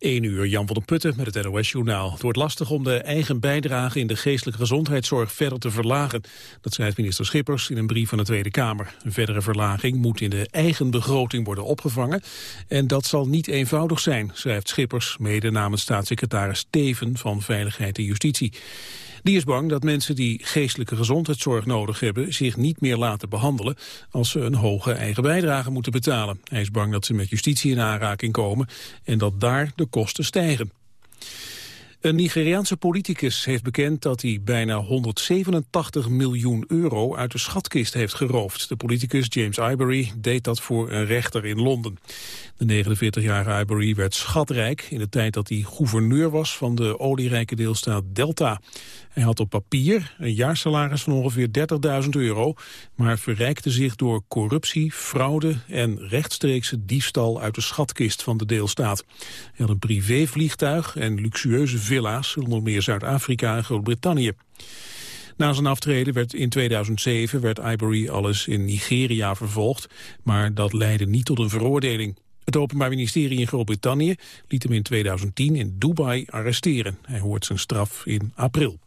1 uur, Jan van den Putten met het NOS-journaal. Het wordt lastig om de eigen bijdrage in de geestelijke gezondheidszorg verder te verlagen. Dat schrijft minister Schippers in een brief van de Tweede Kamer. Een verdere verlaging moet in de eigen begroting worden opgevangen. En dat zal niet eenvoudig zijn, schrijft Schippers, mede namens staatssecretaris Teven van Veiligheid en Justitie. Die is bang dat mensen die geestelijke gezondheidszorg nodig hebben... zich niet meer laten behandelen als ze een hoge eigen bijdrage moeten betalen. Hij is bang dat ze met justitie in aanraking komen en dat daar de kosten stijgen. Een Nigeriaanse politicus heeft bekend dat hij bijna 187 miljoen euro uit de schatkist heeft geroofd. De politicus James Ivory deed dat voor een rechter in Londen. De 49-jarige Ivory werd schatrijk in de tijd dat hij gouverneur was van de olierijke deelstaat Delta. Hij had op papier een jaarsalaris van ongeveer 30.000 euro, maar verrijkte zich door corruptie, fraude en rechtstreekse diefstal uit de schatkist van de deelstaat. Hij had een privévliegtuig en luxueuze villa's, onder meer Zuid-Afrika en Groot-Brittannië. Na zijn aftreden werd in 2007 werd Ivory alles in Nigeria vervolgd, maar dat leidde niet tot een veroordeling. Het Openbaar Ministerie in Groot-Brittannië liet hem in 2010 in Dubai arresteren. Hij hoort zijn straf in april.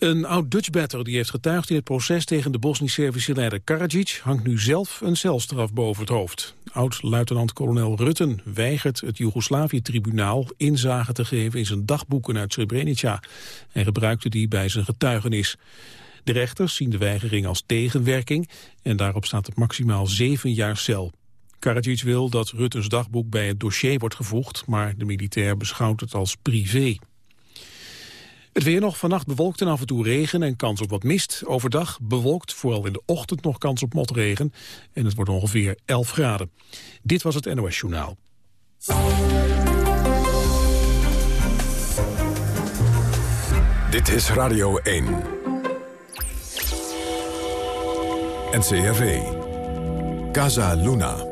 Een oud-Dutchbatter die heeft getuigd in het proces tegen de Bosnisch-Servische leider Karadzic hangt nu zelf een celstraf boven het hoofd. Oud-luitenant-kolonel Rutten weigert het Joegoslavië-tribunaal inzage te geven in zijn dagboeken uit Srebrenica. Hij gebruikte die bij zijn getuigenis. De rechters zien de weigering als tegenwerking en daarop staat het maximaal zeven jaar cel. Karadzic wil dat Ruttens dagboek bij het dossier wordt gevoegd, maar de militair beschouwt het als privé. Het weer nog vannacht bewolkt en af en toe regen en kans op wat mist. Overdag bewolkt, vooral in de ochtend nog kans op motregen. En het wordt ongeveer 11 graden. Dit was het NOS Journaal. Dit is Radio 1. NCRV. Casa Luna.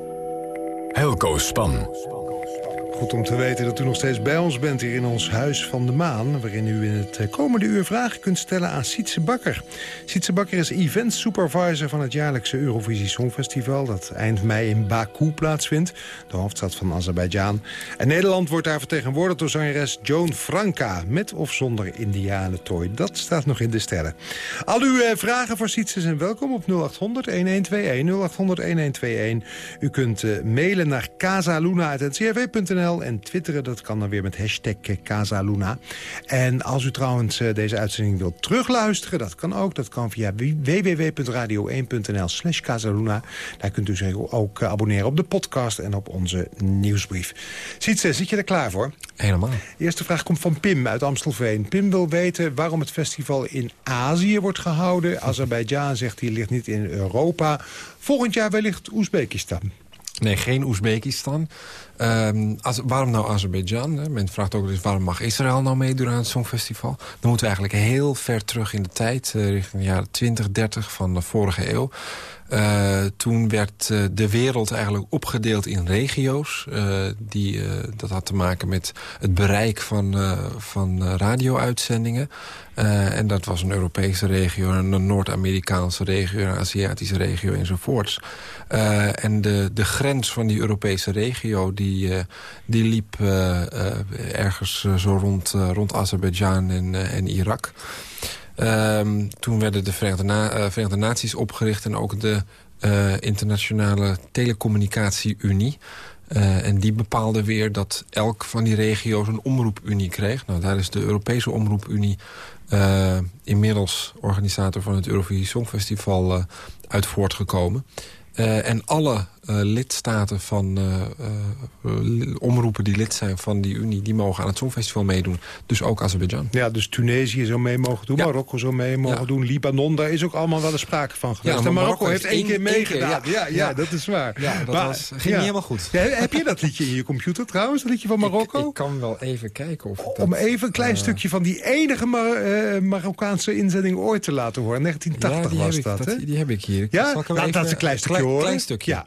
Helco Span. Goed om te weten dat u nog steeds bij ons bent hier in ons Huis van de Maan... waarin u in het eh, komende uur vragen kunt stellen aan Sietse Bakker. Sietse Bakker is event supervisor van het jaarlijkse Eurovisie Songfestival... dat eind mei in Baku plaatsvindt, de hoofdstad van Azerbeidzjan. En Nederland wordt daar vertegenwoordigd door zangeres Joan Franka... met of zonder indianentooi. Dat staat nog in de sterren. Al uw eh, vragen voor Sietse zijn welkom op 0800-1121. 0800-1121. U kunt uh, mailen naar casaluna.ncrv.nl en twitteren, dat kan dan weer met hashtag Casaluna. En als u trouwens eh, deze uitzending wilt terugluisteren, dat kan ook. Dat kan via www.radio1.nl slash Casaluna. Daar kunt u zich ook eh, abonneren op de podcast en op onze nieuwsbrief. Sietse, zit je er klaar voor? Helemaal. De eerste vraag komt van Pim uit Amstelveen. Pim wil weten waarom het festival in Azië wordt gehouden. Azerbeidzjan zegt hij ligt niet in Europa. Volgend jaar wellicht Oezbekistan. Nee, geen Oezbekistan. Um, waarom nou Azerbeidzjan? Men vraagt ook dus waarom mag Israël nou meedoen aan het Songfestival? Dan moeten we eigenlijk heel ver terug in de tijd, uh, richting de jaren 20, 30 van de vorige eeuw. Uh, toen werd uh, de wereld eigenlijk opgedeeld in regio's. Uh, die, dat had te maken met het bereik van, van radio-uitzendingen. en dat was een Europese regio, een Noord-Amerikaanse regio... een Aziatische regio enzovoorts. en de, de grens van die Europese regio... die, die liep ergens zo rond, rond Azerbeidzjan en, en Irak... Um, toen werden de Verenigde, uh, Verenigde, Naties opgericht... en ook de uh, Internationale Telecommunicatie-Unie. Uh, en die bepaalde weer dat elk van die regio's een omroepunie kreeg. Nou, daar is de Europese Omroepunie inmiddels organisator van het Eurovisie Songfestival uit voortgekomen. en alle lidstaten van uh, omroepen die lid zijn van die Unie... die mogen aan het Songfestival meedoen. Dus ook Azerbeidzjan. Ja, dus Tunesië zou mee mogen doen, Marokko zou mee mogen doen... Libanon, daar is ook allemaal wel een sprake van geweest. Ja, Marokko, heeft één keer meegedaan. Ja, ja, dat is waar. Ja, dat was, ging niet helemaal goed. heb je dat liedje in je computer trouwens, dat liedje van Marokko? Ik, ik kan wel even kijken of ik dat... Om even een klein stukje van die enige Mar Marokkaanse inzending ooit te laten horen. 1980 was dat, hè? Die heb ik hier. Ja, Laat dat een klein stukje horen. Klein stukje. Ja.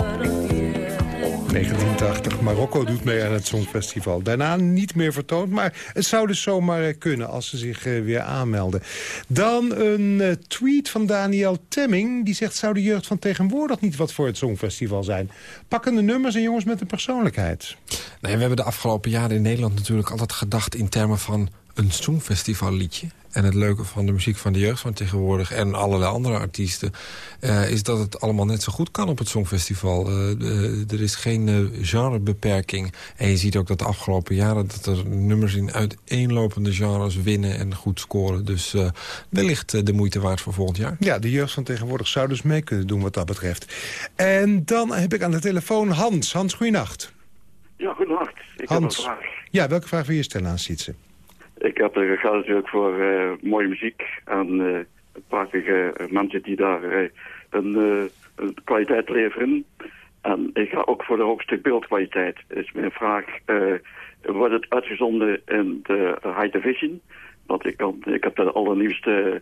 1980. Marokko doet mee aan het Songfestival. Daarna niet meer vertoond, maar het zou dus zomaar eh, kunnen... als ze zich uh, weer aanmelden. Dan een uh, tweet van Daniel Temming. Die zegt, zou de jeugd van tegenwoordig niet wat voor het Songfestival zijn? Pakkende nummers en jongens met een persoonlijkheid. Nee, we hebben de afgelopen jaren in Nederland natuurlijk altijd gedacht... in termen van een Songfestival liedje. En het leuke van de muziek van de jeugd van tegenwoordig... en allerlei andere artiesten... Uh, is dat het allemaal net zo goed kan op het Songfestival. Uh, de, er is geen uh, genrebeperking. En je ziet ook dat de afgelopen jaren... dat er nummers in uiteenlopende genres winnen en goed scoren. Dus wellicht de moeite waard voor volgend jaar. Ja, de jeugd van tegenwoordig zou dus mee kunnen doen wat dat betreft. En dan heb ik aan de telefoon Hans. Hans, goeienacht. Ja, goedenacht. Ik Hans. heb een vraag. Ja, welke vraag wil je stellen aan Sietse? Ik heb er gaat natuurlijk voor uh, mooie muziek en uh, prachtige mensen die daar een, een, kwaliteit leveren. En ik ga ook voor de hoogste beeldkwaliteit. Is mijn vraag, wordt het uitgezonden in de High Division? Want ik, kan, ik heb de allernieuwste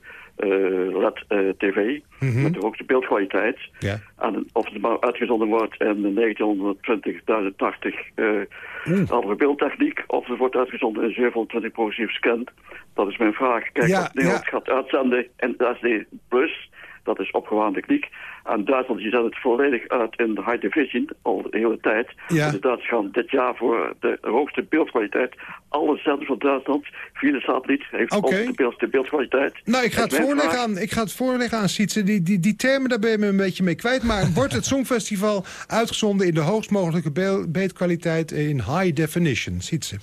LED-tv mm -hmm. met de hoogste beeldkwaliteit. Ja. En of het maar uitgezonden wordt in de 1920, 1080 mm. andere beeldtechniek... of het wordt uitgezonden in 720 progressief scan. Dat is mijn vraag. Kijk, Ja, wat Nederland ja. gaat uitzenden in SD Plus... Dat is opgewaande techniek. En Duitsland die zet het volledig uit in de high division al de hele tijd. Ja. Dus Duitsers gaan dit jaar voor de hoogste beeldkwaliteit. Alle zenders van Duitsland, via de satelliet, heeft ook de, beeld, de beeldkwaliteit. Nou, ik ga het voorleggen vraag- aan, ik ga het voorleggen aan Sietse. Die, die, die termen, daar ben je me een beetje mee kwijt. Maar wordt het Songfestival uitgezonden in de hoogst mogelijke beel- beeldkwaliteit in high definition? Sietse.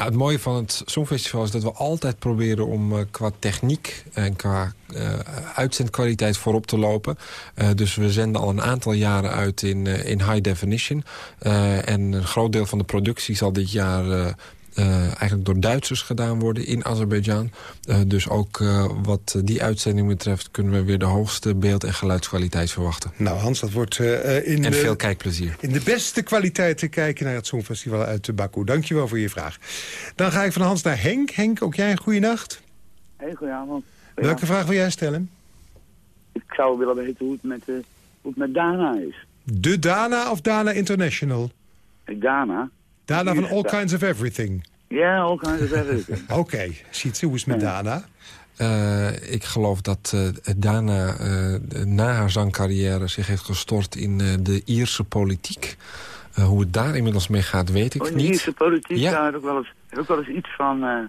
Nou, het mooie van het Songfestival is dat we altijd proberen om eh, qua techniek en qua eh, uitzendkwaliteit voorop te lopen. Eh, dus we zenden al een aantal jaren uit in, in high definition. En een groot deel van de productie zal dit jaar... eh, eigenlijk door Duitsers gedaan worden in Azerbeidzjan. Eh, dus ook eh, wat die uitzending betreft... kunnen we weer de hoogste beeld- en geluidskwaliteit verwachten. Nou, Hans, dat wordt in, En de, veel kijkplezier. in de beste kwaliteit te kijken naar het Songfestival uit Baku. Dankjewel voor je vraag. Dan ga ik van Hans naar Henk. Henk, ook jij een goede nacht. Hey, goedenavond. Welke vraag wil jij stellen? Ik zou willen weten hoe het met, hoe het met Dana is. De Dana of Dana International? Dana? Dana van All Kinds of Everything. Ja, ook kinds of everything. Oké, Sietse, hoe is het met Ja. Dana? Eh, ik geloof dat eh, Dana eh, na haar zangcarrière zich heeft gestort in eh, de Ierse politiek. Hoe het daar inmiddels mee gaat, weet ik Oh, in de niet. Ierse politiek, Ja. daar heb ik wel eens, heb ik wel eens iets van...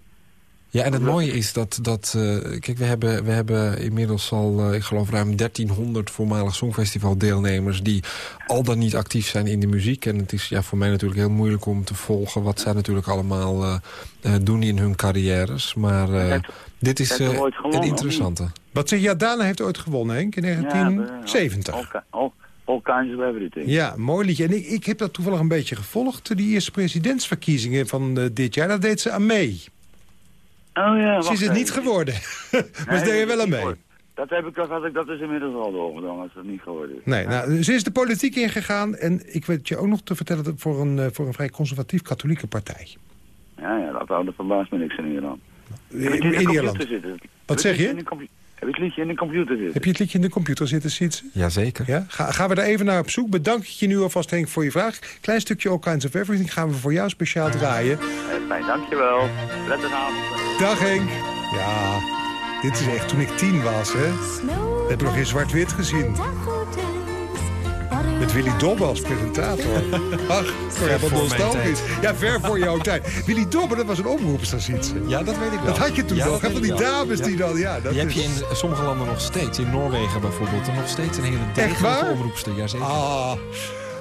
Ja, en het mooie is dat... dat eh, kijk, we hebben, we hebben inmiddels al, eh, ik geloof, ruim 1300 voormalig Songfestival-deelnemers... die al dan niet actief zijn in de muziek. En het is ja, voor mij natuurlijk heel moeilijk om te volgen... wat zij natuurlijk allemaal eh, eh, doen in hun carrières. Maar eh, dit is eh, een interessante. Wat zeg je? Ja, Dana heeft ooit gewonnen, Henk, in ja, 1970. all, ki- all, all kinds of everything. Ja, mooi liedje. En ik, ik heb dat toevallig een beetje gevolgd. Die eerste presidentsverkiezingen van eh, dit jaar, daar deed ze aan mee. Oh ja, Ze is het niet geworden. maar ze deed er wel aan mee. Dat heb ik, had ik, dat is inmiddels al doorgedaan, als dat niet geworden is. Nee, nou, ze is de politiek ingegaan. En ik weet je ook nog te vertellen voor een, eh, voor een vrij conservatief-katholieke partij. Ja, ja, dat, dat verbaast me niks in Ierland. In, je het in Ierland. Wat zeg het je? Heb je het liedje in de computer zitten? Heb je het liedje in de computer zitten, Sietse? Jazeker. Ja? Ga, gaan we daar even naar op zoek. Bedank ik je nu alvast, Henk, voor je vraag. Klein stukje All Kinds of Everything gaan we voor jou speciaal draaien. Eh, Fijn, dankjewel. Prettige avond. Dag Henk. Ja, dit is echt toen ik tien was, hè. We hebben nog in zwart-wit gezien. Met Willy Dobbe als presentator. Ach, ver voor nostalgisch. Ja, ver voor jouw tijd. Willy Dobbe, dat was een omroepster, ziet ze. Ja, dat weet ik wel. Dat had je toen Ja, nog, van die dames Ja. die dan... Ja, dat Die heb is- je in sommige landen nog steeds. In Noorwegen bijvoorbeeld. Nog steeds een hele degelijke omroepster. Jazeker. Ah,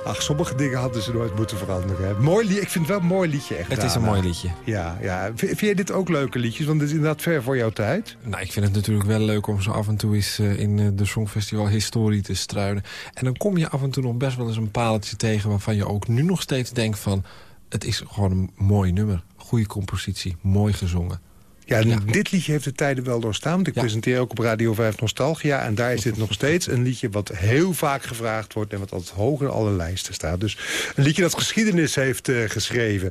ach, sommige dingen hadden ze nooit moeten veranderen. Hè. Mooi lied, ik vind het wel een mooi liedje, echt. het is een mooi liedje. Ja, ja. Vind jij dit ook leuke liedjes? Want dit is inderdaad ver voor jouw tijd. Nou, ik vind het natuurlijk wel leuk om zo af en toe eens eh, in eh, de Songfestival historie te struinen. En dan kom je af en toe nog best wel eens een paaltje tegen... waarvan je ook nu nog steeds denkt van... het is gewoon een mooi nummer. Goede compositie, mooi gezongen. Ja, dit liedje heeft de tijden wel doorstaan. Want ik Ja. presenteer ook op Radio 5 Nostalgia. En daar is dit nog steeds een liedje wat heel vaak gevraagd wordt... en wat altijd hoog in alle lijsten staat. Dus een liedje dat geschiedenis heeft eh, geschreven.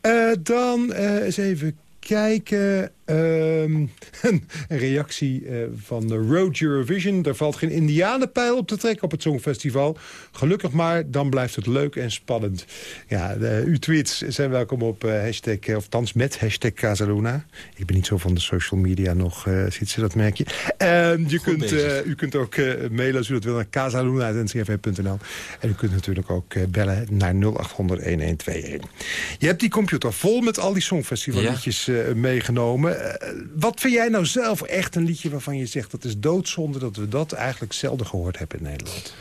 Eh, dan eh, eens even kijken... Ehm, een reactie uh, van de Road Eurovision. Er valt geen indianenpijl op te trekken op het Songfestival. Gelukkig maar, dan blijft het leuk en spannend. Ja, de, uw tweets zijn welkom op uh, hashtag, of thans met hashtag Casaluna. Ik ben niet zo van de social media nog, uh, ziet ze dat merkje. Ehm, je kunt, u kunt ook mailen als u dat wil naar casaluna.ncrv.nl. En u kunt natuurlijk ook bellen naar 0800 1121. Je hebt die computer vol met al die Songfestivalliedjes ja. meegenomen. Eh, wat vind jij nou zelf echt een liedje waarvan je zegt... dat is doodzonde dat we dat eigenlijk zelden gehoord hebben in Nederland?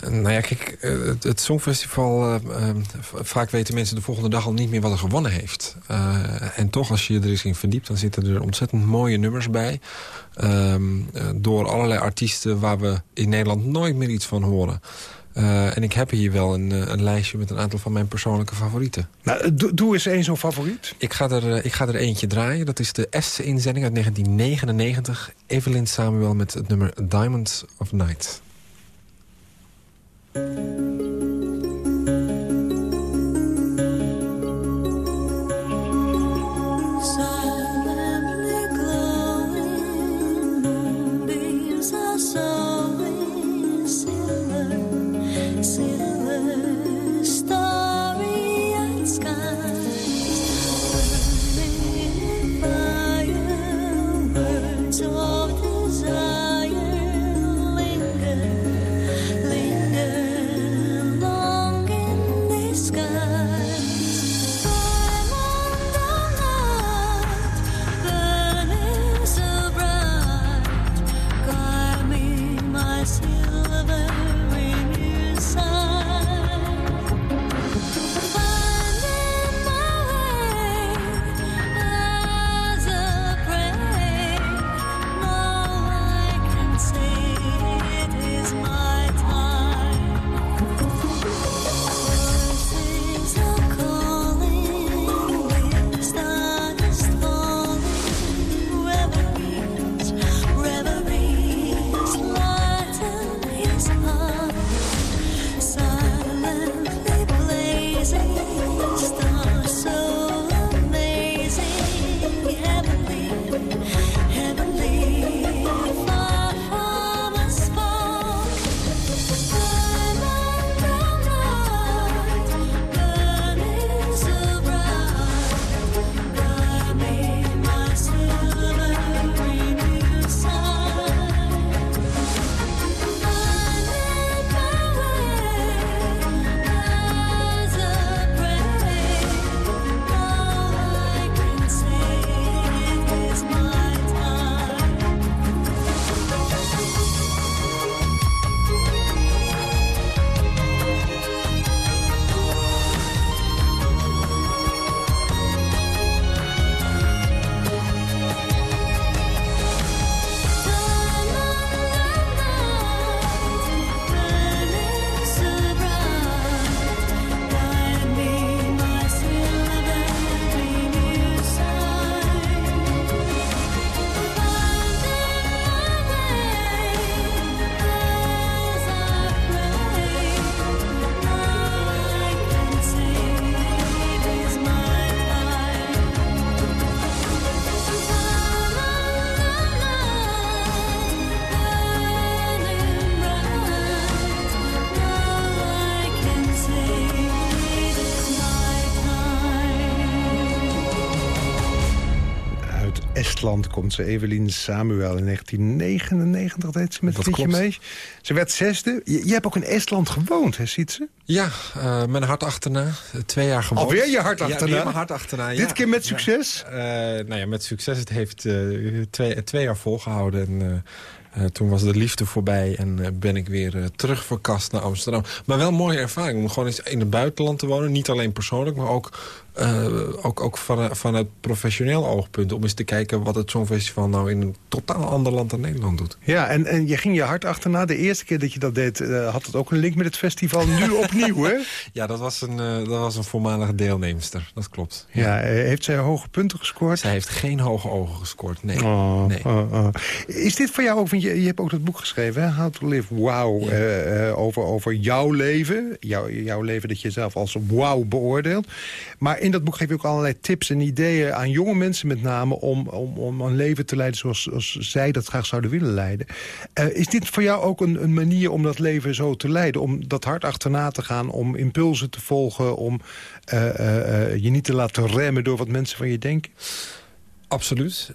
Eh, nou ja, kijk, eh, het, Songfestival... vaak weten mensen de volgende dag al niet meer wat er gewonnen heeft. en toch, als je je er eens in verdiept... dan zitten er ontzettend mooie nummers bij. Ehm, door allerlei artiesten waar we in Nederland nooit meer iets van horen. Uh, en ik heb hier wel een, uh, een, lijstje met een aantal van mijn persoonlijke favorieten. Nou, doe, doe eens één zo'n favoriet. Ik ga, er, ik ga er eentje draaien. Dat is de Estse inzending uit 1999. Evelyn Samuel met het nummer Diamonds of Night. stad. Komt ze. Evelien Samuel in 1999 deed ze met het liedje mee. Ze werd zesde. Je, je, hebt ook in Estland gewoond, hè, ziet ze? Ja, uh, mijn hart achterna. Twee jaar gewoond. Alweer je hart achterna? Ja, mijn hart achterna, ja. Dit keer met succes? Ja. Uh, nou ja, met succes. Het heeft uh, twee, twee jaar volgehouden. En, uh, toen was de liefde voorbij en uh, ben ik weer uh, terugverkast naar Amsterdam. Maar wel een mooie ervaring om gewoon eens in het buitenland te wonen. Niet alleen persoonlijk, maar ook ook, ook van, vanuit professioneel oogpunt... om eens te kijken wat het Songfestival nou in een totaal ander land dan Nederland doet. Ja, en, en je ging je hart achterna. De eerste keer dat je dat deed, had het ook een link met het festival. Nu opnieuw, hè? Ja, dat was, een, dat was een voormalige deelnemster. Dat klopt. Ja, heeft zij hoge punten gescoord? Zij heeft geen hoge ogen gescoord, nee. Oh, nee. Oh, oh. Is dit voor jou ook... want je, je hebt ook dat boek geschreven, hè? How to Live Wow, eh, eh, over, over jouw leven. Jouw, jouw leven dat je zelf als wow beoordeelt. Maar in dat boek geef je ook allerlei tips en ideeën aan jonge mensen met name... om, om, om een leven te leiden zoals, zoals zij dat graag zouden willen leiden. Uh, is dit voor jou ook een, een manier om dat leven zo te leiden? Om dat hard achterna te gaan, om impulsen te volgen... om je niet te laten remmen door wat mensen van je denken? Absoluut.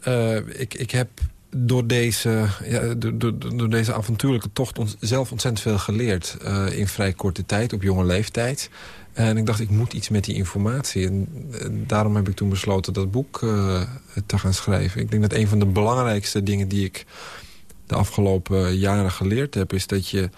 ik, ik heb door deze, ja, door, door, deze avontuurlijke tocht ons, zelf ontzettend veel geleerd. Uh, in vrij korte tijd, op jonge leeftijd. En ik dacht, ik moet iets met die informatie. En, daarom heb ik toen besloten dat boek uh, te gaan schrijven. Ik denk dat een van de belangrijkste dingen die ik de afgelopen jaren geleerd heb... is dat je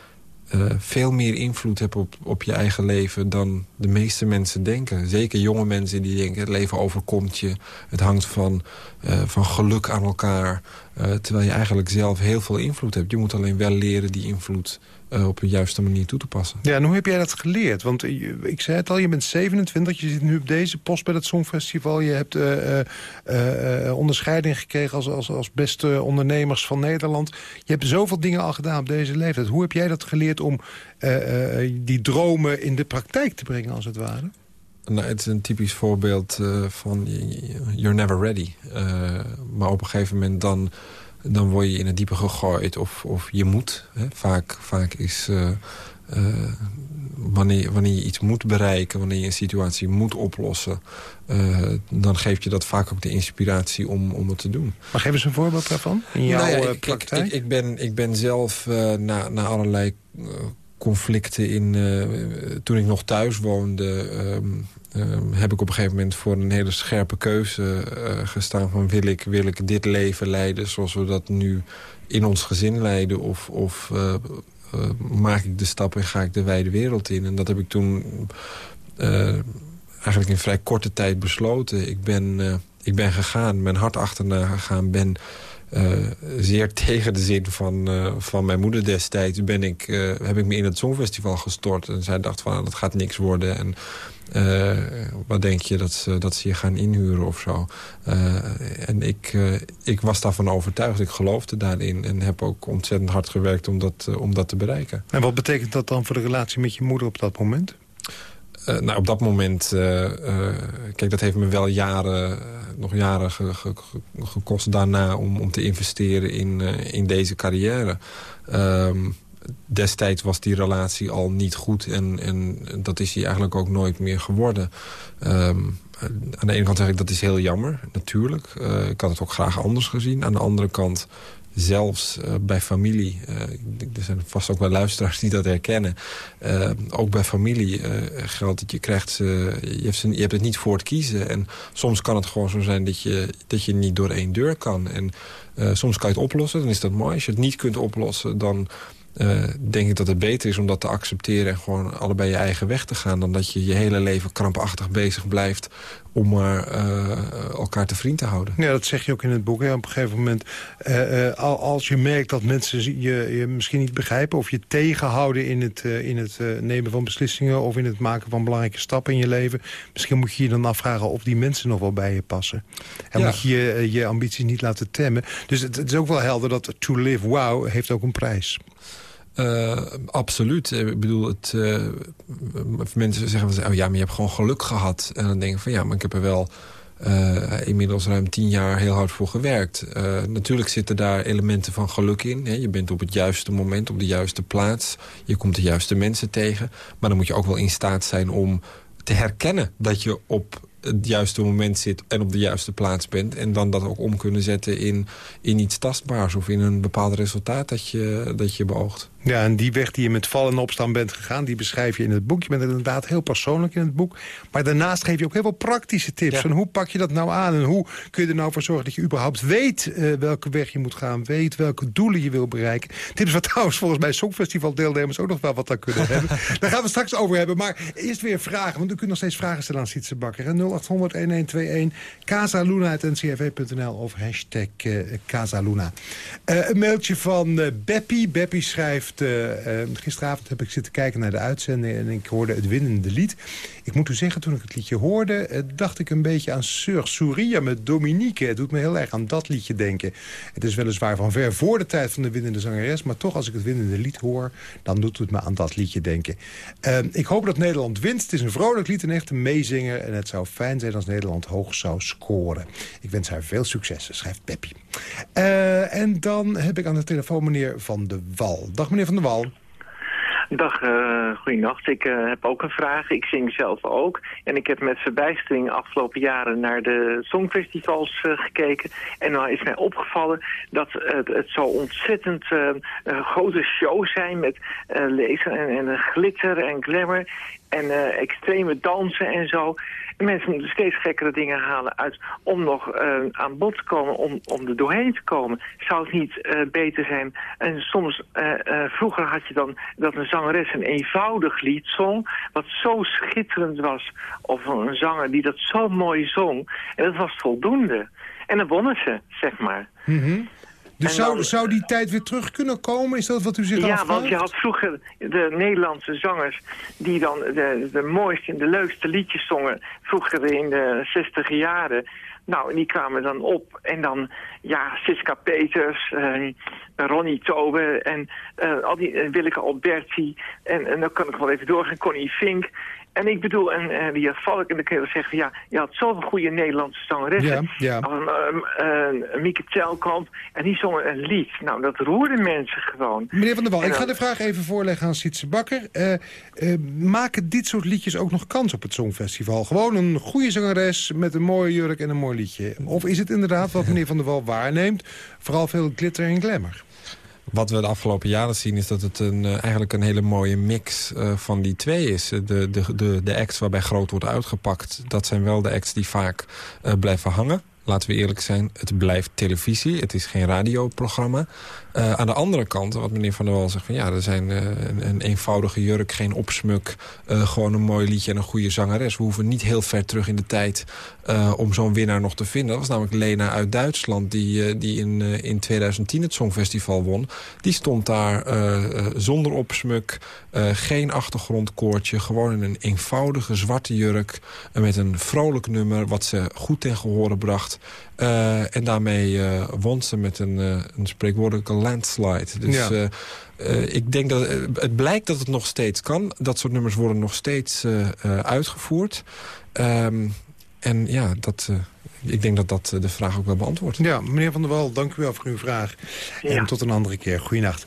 uh, veel meer invloed hebt op, op je eigen leven dan de meeste mensen denken. Zeker jonge mensen die denken, het leven overkomt je. Het hangt van, uh, van geluk aan elkaar. Uh, terwijl je eigenlijk zelf heel veel invloed hebt. Je moet alleen wel leren die invloed uh, op een juiste manier toe te passen. Ja, en hoe heb jij dat geleerd? Want ik zei het al, je bent 27, je zit nu op deze post bij het Songfestival. Je hebt uh, onderscheiding gekregen als, als, als beste ondernemers van Nederland. Je hebt zoveel dingen al gedaan op deze leeftijd. Hoe heb jij dat geleerd om die dromen in de praktijk te brengen, als het ware? Nou, het is een typisch voorbeeld van you're never ready. maar op een gegeven moment dan dan word je in het diepe gegooid of, of je moet. Hè. Vaak, vaak is... Uh, uh, wanneer, wanneer je iets moet bereiken, wanneer je een situatie moet oplossen... Uh, dan geeft je dat vaak ook de inspiratie om, om het te doen. Maar geef eens een voorbeeld daarvan in jouw nou ja, ik, praktijk? Ik, ik, ben, ik ben zelf na, na allerlei conflicten in... toen ik nog thuis woonde... Ehm, heb ik op een gegeven moment voor een hele scherpe keuze uh, gestaan... van wil ik, wil ik dit leven leiden zoals we dat nu in ons gezin leiden... of, of uh, uh, maak ik de stap en ga ik de wijde wereld in. En dat heb ik toen eigenlijk in vrij korte tijd besloten. Ik ben, ik ben gegaan, mijn hart achterna gegaan... ben uh, zeer tegen de zin van, uh, van mijn moeder destijds... Ben ik, uh, heb ik me in het Songfestival gestort. En zij dacht van, dat gaat niks worden. En wat denk je dat ze, dat ze je gaan inhuren of zo? En ik, ik was daarvan overtuigd. Ik geloofde daarin. En heb ook ontzettend hard gewerkt om dat, om dat te bereiken. En wat betekent dat dan voor de relatie met je moeder op dat moment? Nou, op dat moment... kijk, dat heeft me wel jaren, nog jaren ge, ge, gekost daarna... om, om te investeren in, in deze carrière. Um, destijds was die relatie al niet goed. En, en dat is hij eigenlijk ook nooit meer geworden. Um, aan de ene kant zeg ik dat is heel jammer, natuurlijk. Ik had het ook graag anders gezien. Aan de andere kant, zelfs uh, bij familie... Uh, er zijn vast ook wel luisteraars die dat herkennen... ook bij familie geldt dat je krijgt... je, hebt ze, je hebt het niet voor het kiezen. En soms kan het gewoon zo zijn dat je, dat je niet door één deur kan. En soms kan je het oplossen, dan is dat mooi. Als je het niet kunt oplossen, dan uh, denk ik dat het beter is om dat te accepteren... en gewoon allebei je eigen weg te gaan... dan dat je je hele leven krampachtig bezig blijft om maar uh, elkaar te vriend te houden. Ja, dat zeg je ook in het boek. Hè. Op een gegeven moment, uh, als je merkt dat mensen je, je misschien niet begrijpen... of je tegenhouden in het, in het nemen van beslissingen... of in het maken van belangrijke stappen in je leven... misschien moet je je dan afvragen of die mensen nog wel bij je passen. En moet je, je je ambities niet laten temmen. Dus het, het is ook wel helder dat to live wow heeft ook een prijs. Uh, absoluut. Ik bedoel, het, uh, mensen zeggen van, oh ja, maar je hebt gewoon geluk gehad. En dan denk ik van, ja, maar ik heb er wel uh, inmiddels ruim tien jaar heel hard voor gewerkt. natuurlijk zitten daar elementen van geluk in. Hè. Je bent op het juiste moment, op de juiste plaats. Je komt de juiste mensen tegen. Maar dan moet je ook wel in staat zijn om te herkennen dat je op het juiste moment zit en op de juiste plaats bent. En dan dat ook om kunnen zetten in, in iets tastbaars... of in een bepaald resultaat dat je, dat je beoogt. Ja, en die weg die je met vallen en opstaan bent gegaan... die beschrijf je in het boek. Je bent inderdaad heel persoonlijk in het boek. Maar daarnaast geef je ook heel veel praktische tips. Van hoe pak je dat nou aan? En hoe kun je er nou voor zorgen dat je überhaupt weet... Uh, welke weg je moet gaan, weet welke doelen je wil bereiken. Tips wat trouwens volgens mij Songfestival deelnemers... ook nog wel wat aan kunnen hebben. Daar gaan we straks over hebben. Maar eerst weer vragen, want u kunt nog steeds vragen stellen aan Sietse Bakker. 0800-1121, 0800-1121. casaluna.ncrv.nl of hashtag uh, Casaluna. Uh, een mailtje van uh, Beppie. Schrijft... gisteravond heb ik zitten kijken naar de uitzending... en ik hoorde het winnende lied. Ik moet u zeggen, toen ik het liedje hoorde... dacht ik een beetje aan Sir Souria met Dominique. Het doet me heel erg aan dat liedje denken. Het is weliswaar van ver voor de tijd van de winnende zangeres... maar toch, als ik het winnende lied hoor... dan doet het me aan dat liedje denken. ik hoop dat Nederland wint. Het is een vrolijk lied, een echte meezinger... en het zou fijn zijn als Nederland hoog zou scoren. Ik wens haar veel succes, schrijft Peppy. Uh, en dan heb ik aan de telefoon meneer Van de Wal. Dag meneer Van de Wal. Dag, uh, goeienacht. Ik uh, heb ook een vraag. Ik zing zelf ook. En ik heb met verbijstering afgelopen jaren naar de songfestivals gekeken. En dan is mij opgevallen dat het, het zo ontzettend grote shows zijn met lezen en, en glitter en glamour en extreme dansen en zo. En mensen moeten steeds gekkere dingen halen uit om nog uh, aan bod te komen, om, om er doorheen te komen. Zou het niet uh, beter zijn? En soms, uh, vroeger had je dan dat een zangeres een eenvoudig lied zong, wat zo schitterend was. Of een zanger die dat zo mooi zong. En dat was voldoende. En dan wonnen ze, zeg maar. Mm dus zou, zou die tijd weer terug kunnen komen? Is dat wat u zich ja, afvraagt? Ja, want je had vroeger de Nederlandse zangers... die dan de, de mooiste en de leukste liedjes zongen... vroeger in de zestiger jaren. Nou, en die kwamen dan op. En dan, ja, Siska Peters, uh, Ronnie Tobe en uh, al die Willeke Alberti. En, en dan kan ik wel even doorgaan, Connie Fink. En ik bedoel, en uh, die Valk en de keer zegt van ja, je had zoveel goede Nederlandse zangeressen. Ja, ja. Als uh, Mieke Telkamp. En die zongen een lied. Nou, dat roerde mensen gewoon. Meneer Van der Wal, ik ga de vraag even voorleggen aan Sietse Bakker. Uh, maken dit soort liedjes ook nog kans op het Songfestival? Gewoon een goede zangeres met een mooie jurk en een mooi liedje. Of is het inderdaad wat meneer Van der Wal waarneemt? Vooral veel glitter en glamour. Wat we de afgelopen jaren zien is dat het een, uh, eigenlijk een hele mooie mix uh, van die twee is. De, de, de, de acts waarbij groot wordt uitgepakt, dat zijn wel de acts die vaak uh, blijven hangen laten we eerlijk zijn, het blijft televisie. Het is geen radioprogramma. Uh, aan de andere kant, wat meneer Van der Wal zegt... van ja, er zijn uh, een, een, eenvoudige jurk, geen opsmuk... Uh, gewoon een mooi liedje en een goede zangeres. We hoeven niet heel ver terug in de tijd om zo'n winnaar nog te vinden. Dat was namelijk Lena uit Duitsland... die, die in, in 2010 het Songfestival won. Die stond daar zonder opsmuk, geen achtergrondkoortje... gewoon in een eenvoudige zwarte jurk... met een vrolijk nummer wat ze goed ten gehore bracht... Uh, en daarmee uh, won ze met een, uh, een spreekwoordelijke landslide. Dus ja. ik denk dat het blijkt dat het nog steeds kan. Dat soort nummers worden nog steeds uitgevoerd. Um, en ja, dat, ik denk dat dat de vraag ook wel beantwoordt. Ja, meneer Van der Wal, dank u wel voor uw vraag. Ja. En tot een andere keer. Goeienacht.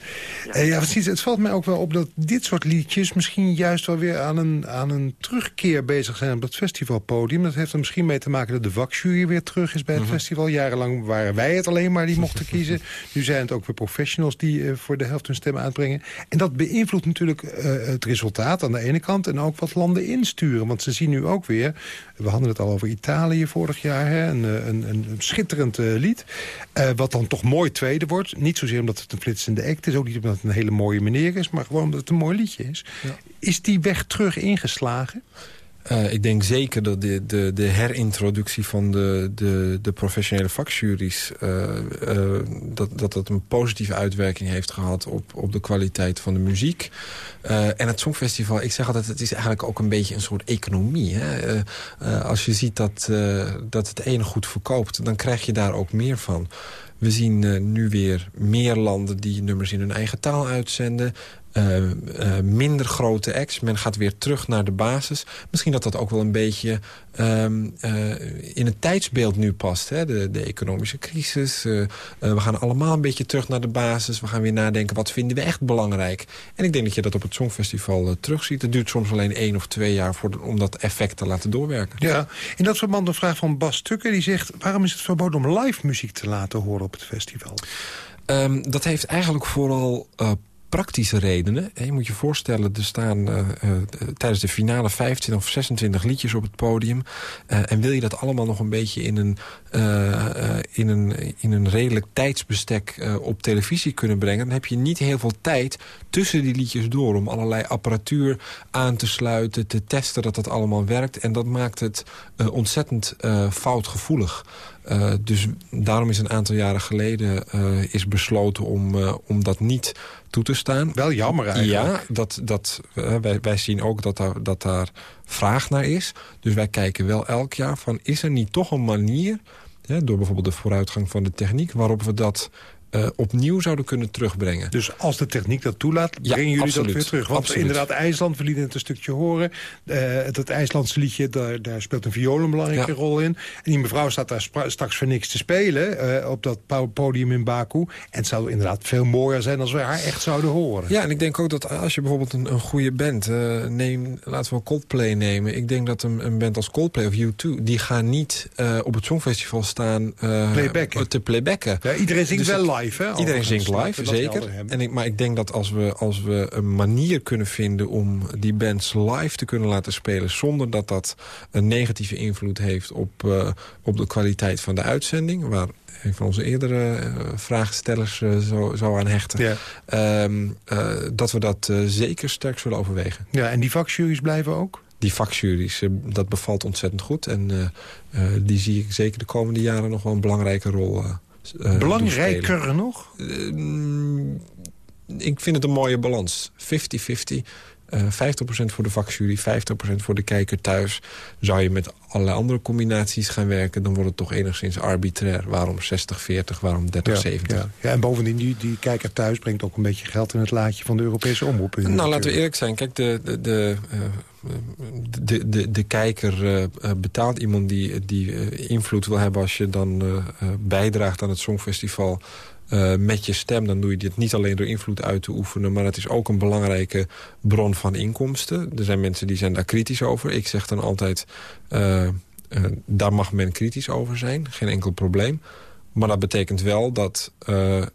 Ja, uh, ja, precies, het valt mij ook wel op dat dit soort liedjes... misschien juist wel weer aan een, aan een terugkeer bezig zijn op dat festivalpodium. Dat heeft er misschien mee te maken dat de vakjury weer terug is bij het -hmm. festival. Jarenlang waren wij het alleen maar die mochten kiezen. Nu zijn het ook weer professionals die uh, voor de helft hun stem uitbrengen. En dat beïnvloedt natuurlijk uh, het resultaat aan de ene kant... en ook wat landen insturen. Want ze zien nu ook weer... We hadden het al over Italië vorig jaar... Hè, een, een, een schitterend uh, lied. Uh, wat dan toch mooi tweede wordt. Niet zozeer omdat het een flitsende act is. Ook niet omdat het een hele mooie meneer is. Maar gewoon omdat het een mooi liedje is. Ja. Is die weg terug ingeslagen? Uh, ik denk zeker dat de, de, de herintroductie van de, de, de professionele vakjuries... Uh, uh, dat, dat dat een positieve uitwerking heeft gehad op, op de kwaliteit van de muziek. en het Songfestival, ik zeg altijd, het is eigenlijk ook een beetje een soort economie. Hè? als je ziet dat, dat het ene goed verkoopt, dan krijg je daar ook meer van. We zien nu weer meer landen die nummers in hun eigen taal uitzenden. Uh, uh, minder grote acts. Men gaat weer terug naar de basis. Misschien dat dat ook wel een beetje um, in het tijdsbeeld nu past. Hè? De, de economische crisis. we gaan allemaal een beetje terug naar de basis. We gaan weer nadenken, wat vinden we echt belangrijk? En ik denk dat je dat op het Songfestival terugziet. Het duurt soms alleen één of twee jaar voor de, om dat effect te laten doorwerken. Ja, in dat verband een vraag van Bas Tukker. Die zegt, waarom is het verboden om live muziek te laten horen op het festival? Um, dat heeft eigenlijk vooral praktische redenen. Je moet je voorstellen, er staan uh, uh, tijdens de finale 15 of 26 liedjes op het podium. Uh, en wil je dat allemaal nog een beetje in een, in een, in een redelijk tijdsbestek op televisie kunnen brengen... dan heb je niet heel veel tijd tussen die liedjes door... om allerlei apparatuur aan te sluiten, te testen dat dat allemaal werkt. En dat maakt het ontzettend foutgevoelig. Uh, dus daarom is een aantal jaren geleden uh, is besloten om, uh, om dat niet toe te staan. Wel jammer eigenlijk. Ja, dat, dat, wij, wij zien ook dat daar, dat daar vraag naar is. Dus wij kijken wel elk jaar van is er niet toch een manier... Door bijvoorbeeld de vooruitgang van de techniek... waarop we dat uh, opnieuw zouden kunnen terugbrengen. Dus als de techniek dat toelaat, ja, brengen jullie absoluut. dat weer terug? Want absoluut. inderdaad, IJsland, we lieten het een stukje horen. Uh, dat IJslandse liedje, daar, daar, speelt een viool een belangrijke ja. rol in. En die mevrouw staat daar straks voor niks te spelen... Uh, op dat podium in Baku. En het zou inderdaad veel mooier zijn als we haar echt zouden horen. Ja, en ik denk ook dat als je bijvoorbeeld een, een goede band... neem, laten we Coldplay nemen. Ik denk dat een, een band als Coldplay of U2... die gaan niet op het Songfestival staan... playbacken. te playbacken. Ja, iedereen zingt dus wel live, hè? Iedereen zingt live, zeker. En ik, maar ik denk dat als we, als we een manier kunnen vinden... om die bands live te kunnen laten spelen... zonder dat dat een negatieve invloed heeft op, uh, op de kwaliteit van de uitzending... waar een van onze eerdere uh, vraagstellers uh, zo, zo aan hechten... Ja. Um, dat we dat zeker sterk zullen overwegen. Ja, en die vakjuries blijven ook? Die vakjuries, dat bevalt ontzettend goed. En die zie ik zeker de komende jaren nog wel een belangrijke rol uh, Belangrijker nog? Uh, ik vind het een mooie balans. 50-50. Uh, 50% voor de vakjury, 50% voor de kijker thuis. Zou je met allerlei andere combinaties gaan werken... dan wordt het toch enigszins arbitrair. Waarom 60-40, waarom 30-70? Ja, ja. ja, en bovendien, die, die kijker thuis brengt ook een beetje geld... in het laadje van de Europese omroep. Nou, natuurlijk. laten we eerlijk zijn. Kijk, de, de, de, de, de, de kijker uh, betaalt iemand die, die invloed wil hebben... als je dan bijdraagt aan het Songfestival... Uh, met je stem, dan doe je dit niet alleen door invloed uit te oefenen... maar het is ook een belangrijke bron van inkomsten. Er zijn mensen die zijn daar kritisch over. Ik zeg dan altijd, uh, uh, daar mag men kritisch over zijn. Geen enkel probleem. Maar dat betekent wel dat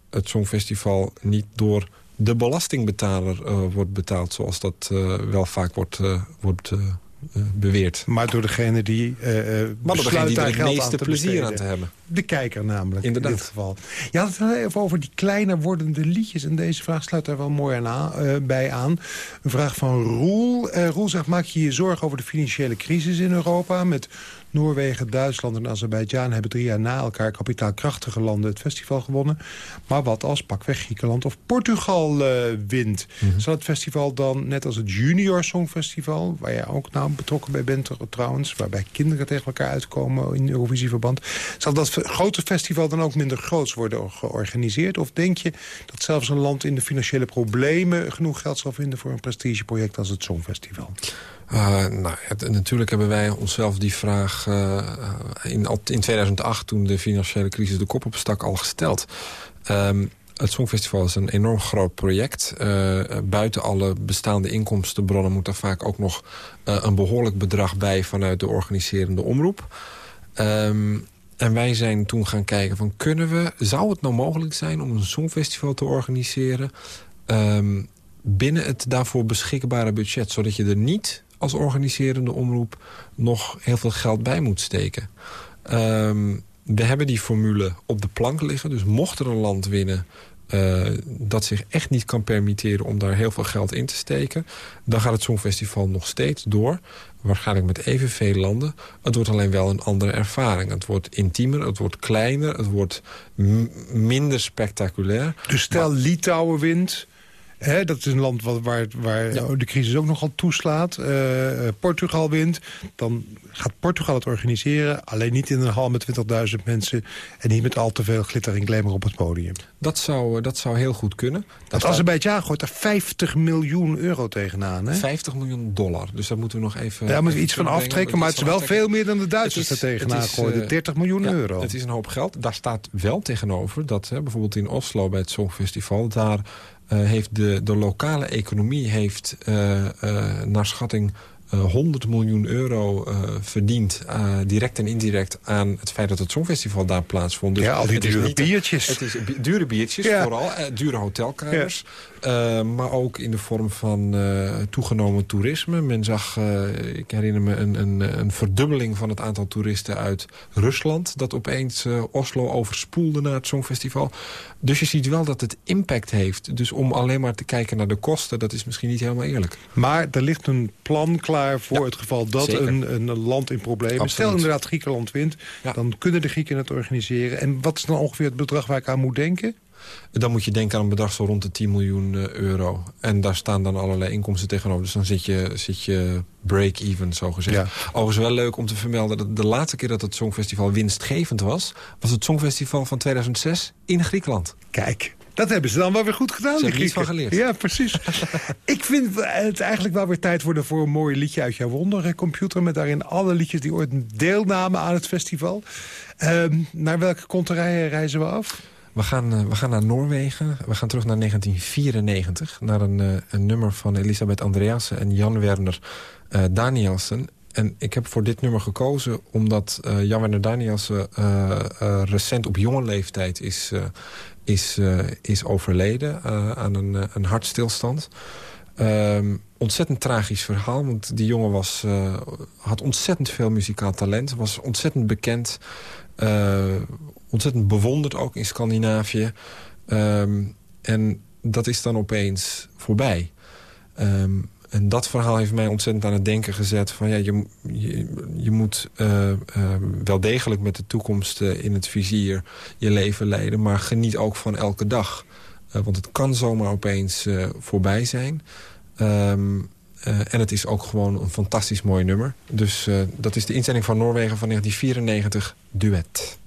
het Songfestival niet door de belastingbetaler wordt betaald... zoals dat wel vaak wordt, wordt uh, beweerd. Maar door degene die uh, maar door degene die er het meeste aan te plezier besteden. aan te hebben. De kijker namelijk, Inderdaad. in dit geval. Je had het even over die kleiner wordende liedjes. En deze vraag sluit daar wel mooi aan, uh, bij aan. Een vraag van Roel. Roel zegt, maak je je zorgen over de financiële crisis in Europa... met Noorwegen, Duitsland en Azerbeidzjan hebben drie jaar na elkaar kapitaalkrachtige landen het festival gewonnen. Maar wat als pakweg Griekenland of Portugal uh, wint? Mm -hmm. Zal het festival dan, net als het Junior Songfestival, waar jij ook nou betrokken bij bent trouwens, waarbij kinderen tegen elkaar uitkomen in Eurovisieverband, zal dat grote festival dan ook minder groots worden georganiseerd? Of denk je dat zelfs een land in de financiële problemen genoeg geld zal vinden voor een prestigeproject als het Songfestival? Uh, nou, natuurlijk hebben wij onszelf die vraag uh, in, in 2008... toen de financiële crisis de kop opstak al gesteld. Um, het Songfestival is een enorm groot project. Buiten alle bestaande inkomstenbronnen... moet er vaak ook nog een behoorlijk bedrag bij... vanuit de organiserende omroep. Um, en wij zijn toen gaan kijken van kunnen we... zou het nou mogelijk zijn om een Songfestival te organiseren... Um, binnen het daarvoor beschikbare budget... zodat je er niet als organiserende omroep nog heel veel geld bij moet steken. Um, we hebben die formule op de plank liggen. Dus mocht er een land winnen uh, dat zich echt niet kan permitteren... om daar heel veel geld in te steken... dan gaat het Songfestival nog steeds door. Waarschijnlijk met evenveel landen. Het wordt alleen wel een andere ervaring. Het wordt intiemer, het wordt kleiner, het wordt minder spectaculair. Dus stel maar... Litouwen wint... He, dat is een land wat, waar, waar ja. de crisis ook nogal toeslaat. Uh, Portugal wint. Dan gaat Portugal het organiseren. Alleen niet in een hal met 20.000 mensen. En niet met al te veel glitter en glamour op het podium. Dat zou, dat zou heel goed kunnen. Dat staat... Azerbeidzjan gooit er 50 miljoen euro tegenaan. Hè? 50 miljoen dollar. Dus daar moeten we nog even... Ja, moeten we iets van aftrekken. Maar het is wel veel meer dan de Duitsers er tegenaan gooien. Uh, 30 miljoen ja, euro. Het is een hoop geld. Daar staat wel tegenover dat hè, bijvoorbeeld in Oslo bij het Songfestival... daar heeft de, de lokale economie heeft uh, uh, naar schatting 100 miljoen euro verdient, direct en indirect... aan het feit dat het Songfestival daar plaatsvond. Dus ja, al die dure biertjes. Het is dure biertjes, vooral. dure hotelkamers. Ja. maar ook in de vorm van toegenomen toerisme. Men zag, ik herinner me, een, een, een, verdubbeling van het aantal toeristen uit Rusland... dat opeens Oslo overspoelde naar het Songfestival. Dus je ziet wel dat het impact heeft. Dus om alleen maar te kijken naar de kosten, dat is misschien niet helemaal eerlijk. Maar er ligt een plan klaar voor het geval dat een, een, land in problemen... Stel inderdaad Griekenland wint, dan kunnen de Grieken het organiseren. En wat is dan ongeveer het bedrag waar ik aan moet denken? Dan moet je denken aan een bedrag zo rond de 10 miljoen eh, euro. En daar staan dan allerlei inkomsten tegenover. Dus dan zit je, zit je break-even, zo gezegd. Ja. Overigens wel leuk om te vermelden... dat de laatste keer dat het Songfestival winstgevend was... was het Songfestival van 2006 in Griekenland. Kijk, dat hebben ze dan wel weer goed gedaan. Ze hebben iets van geleerd. Ja, precies. ik vind het eigenlijk wel weer tijd worden voor een mooi liedje uit jouw wondercomputer... met daarin alle liedjes die ooit deelnamen aan het festival. Ehm, naar welke konterijen reizen we af? We gaan, uh, we gaan naar Noorwegen. We gaan terug naar 1994. Naar een, uh, een nummer van Elisabeth Andreasen en Jan Werner uh, Danielsen. En ik heb voor dit nummer gekozen omdat Jan Werner Danielsen recent op jonge leeftijd is, is, is overleden aan een, een hartstilstand. Um, ontzettend tragisch verhaal, want die jongen was, had ontzettend veel muzikaal talent. Was ontzettend bekend ontzettend bewonderd ook in Scandinavië. Ehm, en dat is dan opeens voorbij. Ehm, en dat verhaal heeft mij ontzettend aan het denken gezet... van ja, je, je, moet uh, wel degelijk met de toekomst in het vizier je leven leiden... maar geniet ook van elke dag. Want het kan zomaar opeens voorbij zijn. Um, en het is ook gewoon een fantastisch mooi nummer. Dus dat is de inzending van Noorwegen van 1994, Duet.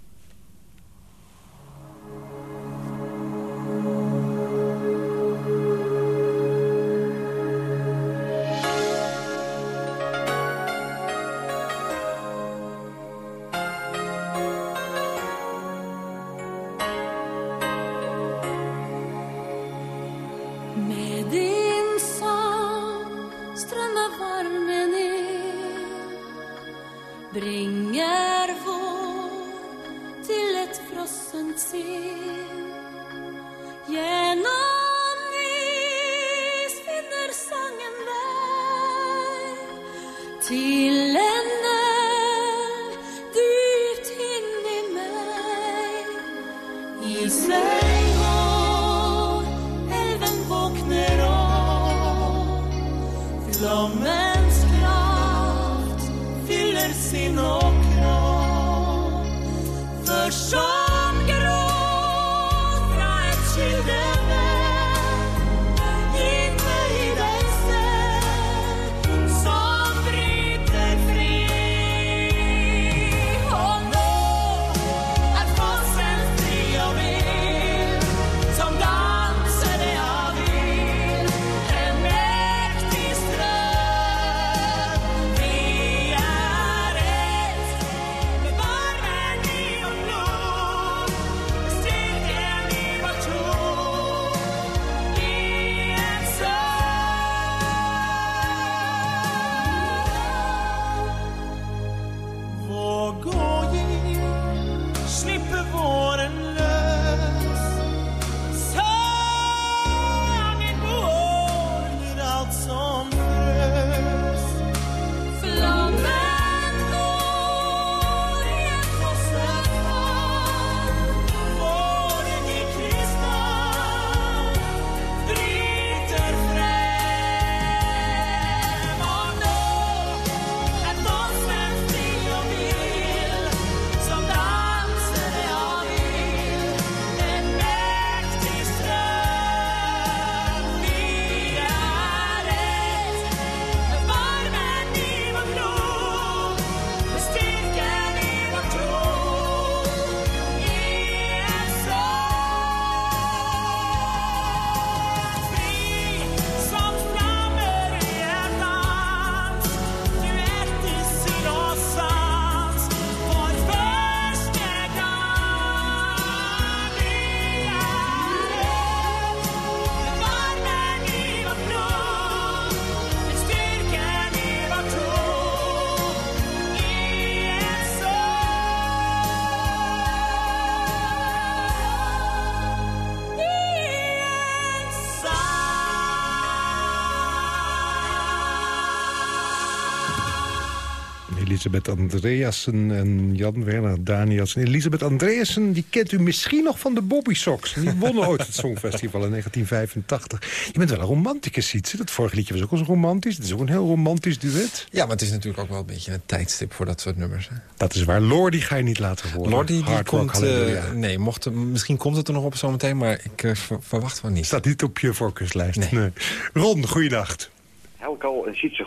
Elisabeth Andreasen en Jan Werner Danielsen. Elisabeth Andreasen, die kent u misschien nog van de Bobby Sox. Die wonnen ooit het Songfestival in 1985. Je bent wel een romanticus, Sietse. Dat vorige liedje was ook al zo romantisch. Het is ook een heel romantisch duet. Ja, maar het is natuurlijk ook wel een beetje een tijdstip voor dat soort nummers. Hè? Dat is waar. Lordi ga je niet laten horen. Lordi, die komt... Uh, nee, mocht, misschien komt het er nog op zometeen, maar ik uh, verwacht van niet. Staat niet op je voorkeurslijst. Nee. nee. Ron, goeienacht. Helco en Sietse.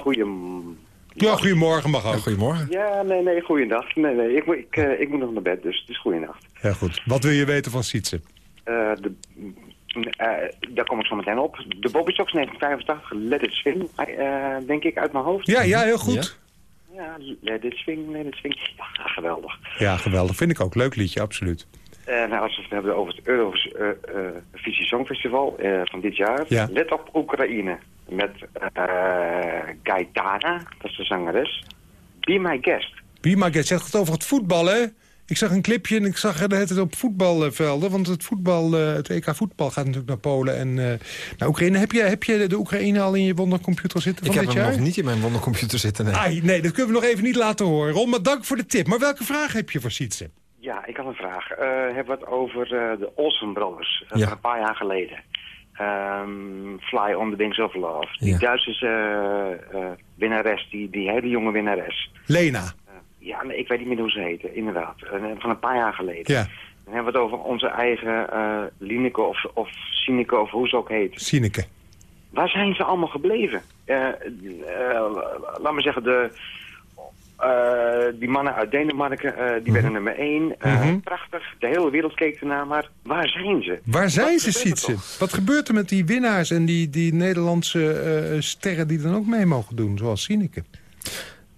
Ja, goedemorgen mag ook. Ja, goedemorgen. Ja, nee, nee, goeiedag. Nee, nee, ik, ik, uh, ik moet nog naar bed, dus het is goeienacht. Ja, goed. Wat wil je weten van Sietse? Uh, de, uh, daar kom ik zo meteen op. De Bobby Sox 1985, Let It Swing, denk ik, uit mijn hoofd. Ja, ja, heel goed. Ja, ja Let It Swing, Let It Swing. Ja, geweldig. Ja, geweldig. Vind ik ook. Leuk liedje, absoluut. nou, als we het hebben over het Eurovisie Songfestival van dit jaar. Ja. Let op Oekraïne met uh, Gaetana, dat is de zangeres. Be My Guest. Be My Guest. Zegt het over het voetbal, hè? Ik zag een clipje en ik zag het op voetbalvelden. Want het, voetbal, het EK voetbal gaat natuurlijk naar Polen en uh, naar Oekraïne. Heb je, heb je de Oekraïne al in je wondercomputer zitten ik van dit jaar? Ik heb hem nog niet in mijn wondercomputer zitten, nee. Ai, nee, dat kunnen we nog even niet laten horen. Ron, maar dank voor de tip. Maar welke vraag heb je voor Sietse? Ja, ik had een vraag. Uh, hebben we het over uh, de Olsen Brothers. Ja. Een paar jaar geleden. Um, Fly on the Wings of Love. Die ja. Duitse uh, uh, winnares, die, die hele jonge winnares. Lena. Uh, ja, nee, ik weet niet meer hoe ze heette, inderdaad. van een paar jaar geleden. Ja. Dan hebben we het over onze eigen Lineke of, of Sineke of hoe ze ook heet. Sineke. Waar zijn ze allemaal gebleven? laat me zeggen, de... Uh, die mannen uit Denemarken, uh, die mm -hmm. werden nummer 1. Uh, mm -hmm. Prachtig, de hele wereld keek ernaar, maar waar zijn ze? Waar zijn Wat ze, Sietse? Wat gebeurt er met die winnaars en die, die Nederlandse sterren die dan ook mee mogen doen, zoals Sineke?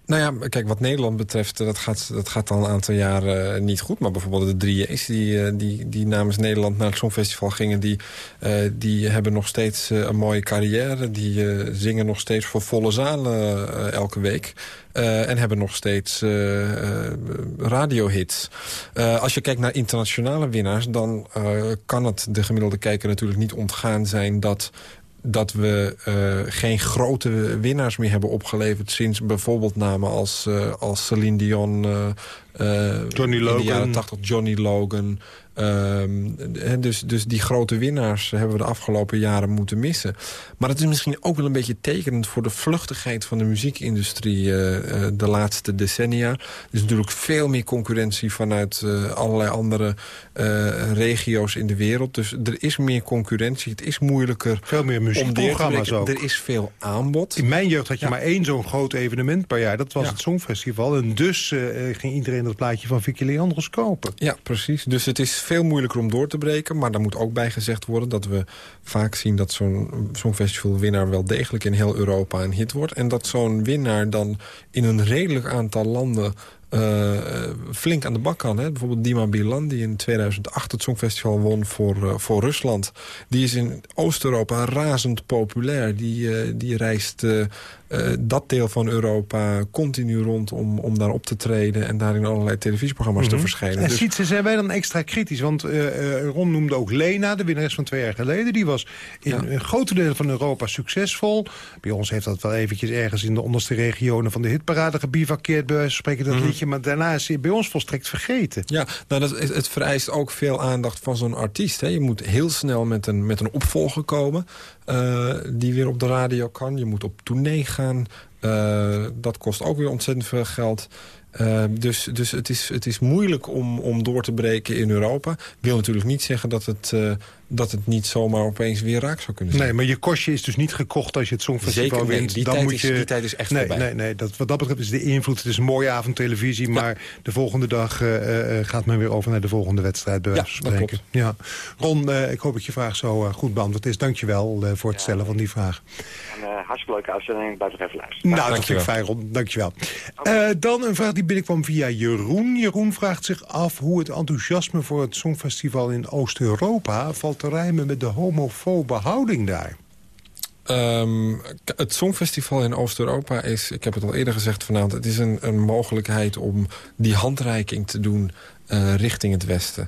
Nou ja, kijk, wat Nederland betreft, dat gaat, dat gaat al een aantal jaren uh, niet goed. Maar bijvoorbeeld de drie J's die, uh, die, die namens Nederland naar het Songfestival gingen... die, uh, die hebben nog steeds een mooie carrière. Die zingen nog steeds voor volle zalen elke week. En hebben nog steeds radiohits. als je kijkt naar internationale winnaars... dan kan het de gemiddelde kijker natuurlijk niet ontgaan zijn... dat dat we uh, geen grote winnaars meer hebben opgeleverd... sinds bijvoorbeeld namen als, uh, als Celine Dion... Uh, Johnny Logan. In de jaren 80 Johnny Logan. Um, dus, dus die grote winnaars hebben we de afgelopen jaren moeten missen. Maar het is misschien ook wel een beetje tekenend voor de vluchtigheid van de muziekindustrie uh, uh, de laatste decennia. Er is natuurlijk veel meer concurrentie vanuit uh, allerlei andere regio's in de wereld. Dus er is meer concurrentie. Het is moeilijker veel meer muziekprogramma's ook. Er is veel aanbod. In mijn jeugd had je ja. maar één zo'n groot evenement per jaar. Dat was ja. het Songfestival. En dus ging iedereen dat plaatje van Vicky Leandros kopen. Ja, precies. Dus het is veel moeilijker om door te breken. Maar daar moet ook bij gezegd worden dat we vaak zien... dat zo'n Songfestival-winnaar wel degelijk in heel Europa een hit wordt. En dat zo'n winnaar dan in een redelijk aantal landen... Uh, flink aan de bak kan. Hè? Bijvoorbeeld Dima Bilan, die in 2008 het Songfestival won voor, uh, voor Rusland. Die is in Oost-Europa razend populair. Die, die reist dat deel van Europa continu rond om, om daar op te treden... en daar in allerlei televisieprogramma's mm -hmm. te verschijnen. En dus... ziet ze, zijn wij dan extra kritisch? Want Ron noemde ook Lena, de winnares van twee jaar geleden. Die was in ja. grote delen van Europa succesvol. Bij ons heeft dat wel eventjes ergens in de onderste regionen van de hitparade gebivakkeerd. Bij spreken dat mm -hmm. liedje maar daarna is hij bij ons volstrekt vergeten. Ja, nou dat, het vereist ook veel aandacht van zo'n artiest. Hè. Je moet heel snel met een, met een opvolger komen... Uh, die weer op de radio kan. Je moet op tournee gaan. Uh, dat kost ook weer ontzettend veel geld. Uh, dus dus het, is, het is moeilijk om, om door te breken in Europa. wil natuurlijk niet zeggen dat het, uh, dat het niet zomaar opeens weer raak zou kunnen zijn. Nee, maar je kostje is dus niet gekocht als je het Songfestival Zeker, wint. Die, dan tijd moet is, je... die tijd is echt nee, voorbij. Nee, nee dat, wat dat betreft is de invloed. Het is een mooie avond televisie, ja. maar de volgende dag uh, gaat men weer over naar de volgende wedstrijd. Bij ja, spreken. Ja. Ron, ik hoop dat je vraag zo goed beantwoord is. Dank je wel voor het stellen van die vraag. Hartstikke leuke uitzending. Blijf nog even luisteren. Nou, dat vind ik fijn, Ron. Dank je wel. Okay. dan een vraag die binnenkwam via Jeroen. Jeroen vraagt zich af hoe het enthousiasme voor het Songfestival in Oost-Europa... valt te rijmen met de homofobe houding daar. Um, het Songfestival in Oost-Europa is, ik heb het al eerder gezegd vanavond... het is een, een mogelijkheid om die handreiking te doen uh, richting het Westen.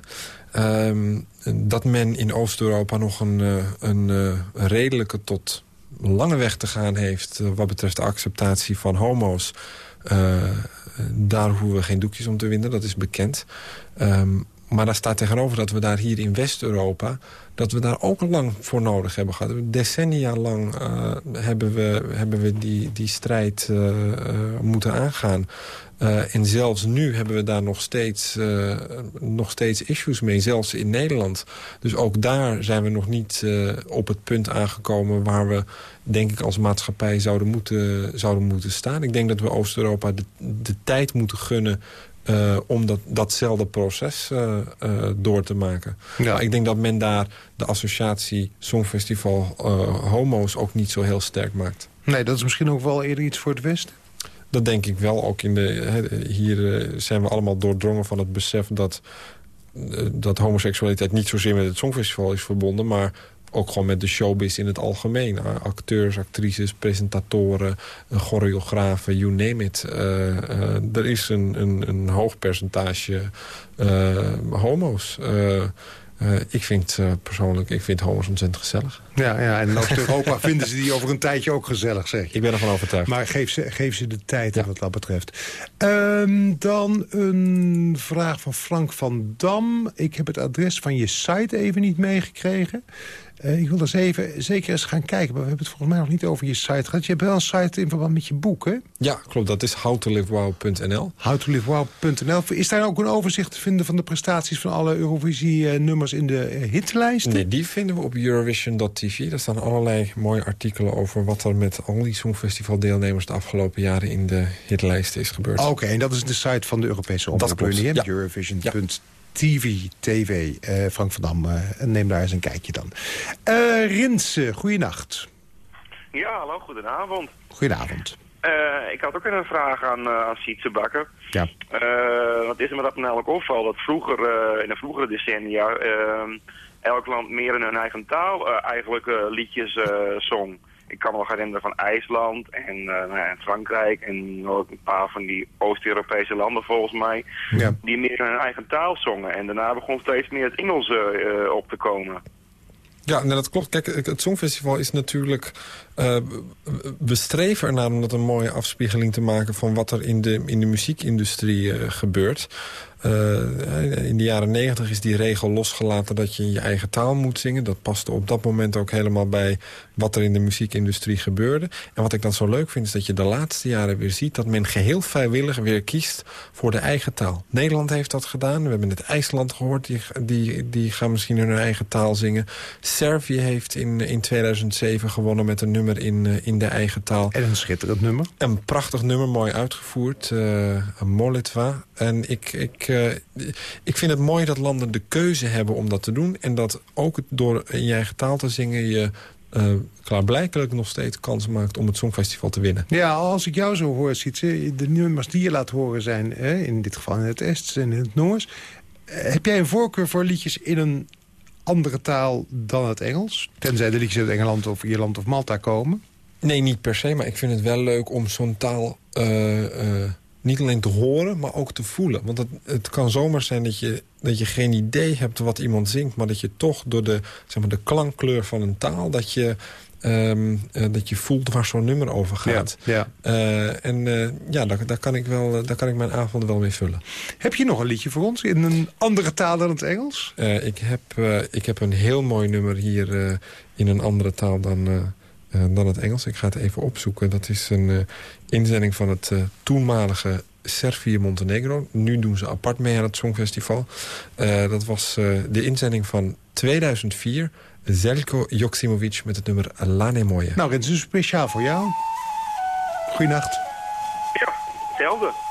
Um, dat men in Oost-Europa nog een, uh, een uh, redelijke tot lange weg te gaan heeft... wat betreft de acceptatie van homo's... daar hoeven we geen doekjes om te winden, dat is bekend. Ehm, maar daar staat tegenover dat we daar hier in West-Europa... dat we daar ook lang voor nodig hebben gehad. Decennia lang uh, hebben we, hebben we die, die strijd uh, uh, moeten aangaan. en zelfs nu hebben we daar nog steeds, nog steeds issues mee, zelfs in Nederland. Dus ook daar zijn we nog niet op het punt aangekomen... waar we, denk ik, als maatschappij zouden moeten, zouden moeten staan. Ik denk dat we Oost-Europa de, de tijd moeten gunnen uh, om dat, datzelfde proces uh, uh, door te maken. Ja. ik denk dat men daar de associatie Songfestival homo's ook niet zo heel sterk maakt. Nee, dat is misschien ook wel eerder iets voor het Westen? Dat denk ik wel. Ook in de, hier zijn we allemaal doordrongen van het besef dat, dat homoseksualiteit niet zozeer met het Songfestival is verbonden... maar ook gewoon met de showbiz in het algemeen. Acteurs, actrices, presentatoren, eh, choreografen, you name it. Uh, uh, er is een, een, een hoog percentage homo's. ik vind persoonlijk ik vind homo's ontzettend gezellig. Ja, ja en in Oost-Europa vinden ze die over een tijdje ook gezellig, zeg Ik ben ervan overtuigd. Maar geef ze, geef ze de tijd ja. wat dat betreft. Um, dan een vraag van Frank van Dam. Ik heb het adres van je site even niet meegekregen. Uh, ik wil eens even zeker eens gaan kijken. Maar we hebben het volgens mij nog niet over je site gehad. Je hebt wel een site in verband met je boek, hè? Ja, klopt. Dat is howtolivewow.nl. Howtolivewow.nl. Is daar ook een overzicht te vinden van de prestaties... van alle Eurovisie-nummers in de hitlijsten? Nee, die vinden we op Eurovision.tv. Daar staan allerlei mooie artikelen over... wat er met al die Songfestival-deelnemers... de afgelopen jaren in de hitlijsten is gebeurd. Oké, en dat is de site van de Europese Omroep. Dat klopt, ja. Eurovision.tv. TV, TV. Uh, Frank van Dam, uh, neem daar eens een kijkje dan. Uh, Rinse, goeienacht. Ja, hallo, goedenavond. Goedenavond. ik had ook een vraag aan, aan Sietse Bakker. Ja. wat is er me dat namelijk opvalt? Dat vroeger, in de vroegere decennia, elk land meer in hun eigen taal eigenlijk liedjes zong ik kan me nog herinneren van IJsland en, uh, nou Frankrijk en nog een paar van die Oost-Europese landen volgens mij, ja. die meer in hun eigen taal zongen. En daarna begon steeds meer het Engels uh, op te komen. Ja, nou, dat klopt. Kijk, het Songfestival is natuurlijk... Uh, we streven ernaar om dat een mooie afspiegeling te maken... van wat er in de, in de muziekindustrie uh, gebeurt. Uh, in de jaren negentig is die regel losgelaten dat je in je eigen taal moet zingen. Dat paste op dat moment ook helemaal bij wat er in de muziekindustrie gebeurde. En wat ik dan zo leuk vind is dat je de laatste jaren weer ziet... dat men geheel vrijwillig weer kiest voor de eigen taal. Nederland heeft dat gedaan. We hebben het IJsland gehoord. Die, die, die gaan misschien hun eigen taal zingen. Servië heeft in, in 2007 gewonnen met een nummer in, in de eigen taal. En een schitterend nummer. Een prachtig nummer, mooi uitgevoerd. Uh, Molitva. En ik, ik, uh, ik vind het mooi dat landen de keuze hebben om dat te doen. En dat ook door in je eigen taal te zingen... je uh, klaarblijkelijk nog steeds kans maakt om het Songfestival te winnen. Ja, als ik jou zo hoor, Sietse, de nummers die je laat horen zijn... Hè, in dit geval in het Ests en in het Noors... heb jij een voorkeur voor liedjes in een andere taal dan het Engels? Tenzij de liedjes uit Engeland of Ierland of Malta komen? Nee, niet per se, maar ik vind het wel leuk om zo'n taal... Uh, uh, niet alleen te horen, maar ook te voelen. Want het, het kan zomaar zijn dat je, dat je geen idee hebt wat iemand zingt... maar dat je toch door de, zeg maar, de klankkleur van een taal... dat je, um, uh, dat je voelt waar zo'n nummer over gaat. Ja, ja. Uh, en uh, ja, daar, daar, kan ik wel, daar kan ik mijn avonden wel mee vullen. Heb je nog een liedje voor ons in een andere taal dan het Engels? ik, heb, ik heb een heel mooi nummer hier in een andere taal dan dan het Engels. Ik ga het even opzoeken. Dat is een uh, inzending van het uh, toenmalige Servië-Montenegro. Nu doen ze apart mee aan het Songfestival. dat was de inzending van 2004. Zelko Joksimovic met het nummer Lane Moje. Nou, het is speciaal voor jou. Goeienacht. Ja, hetzelfde.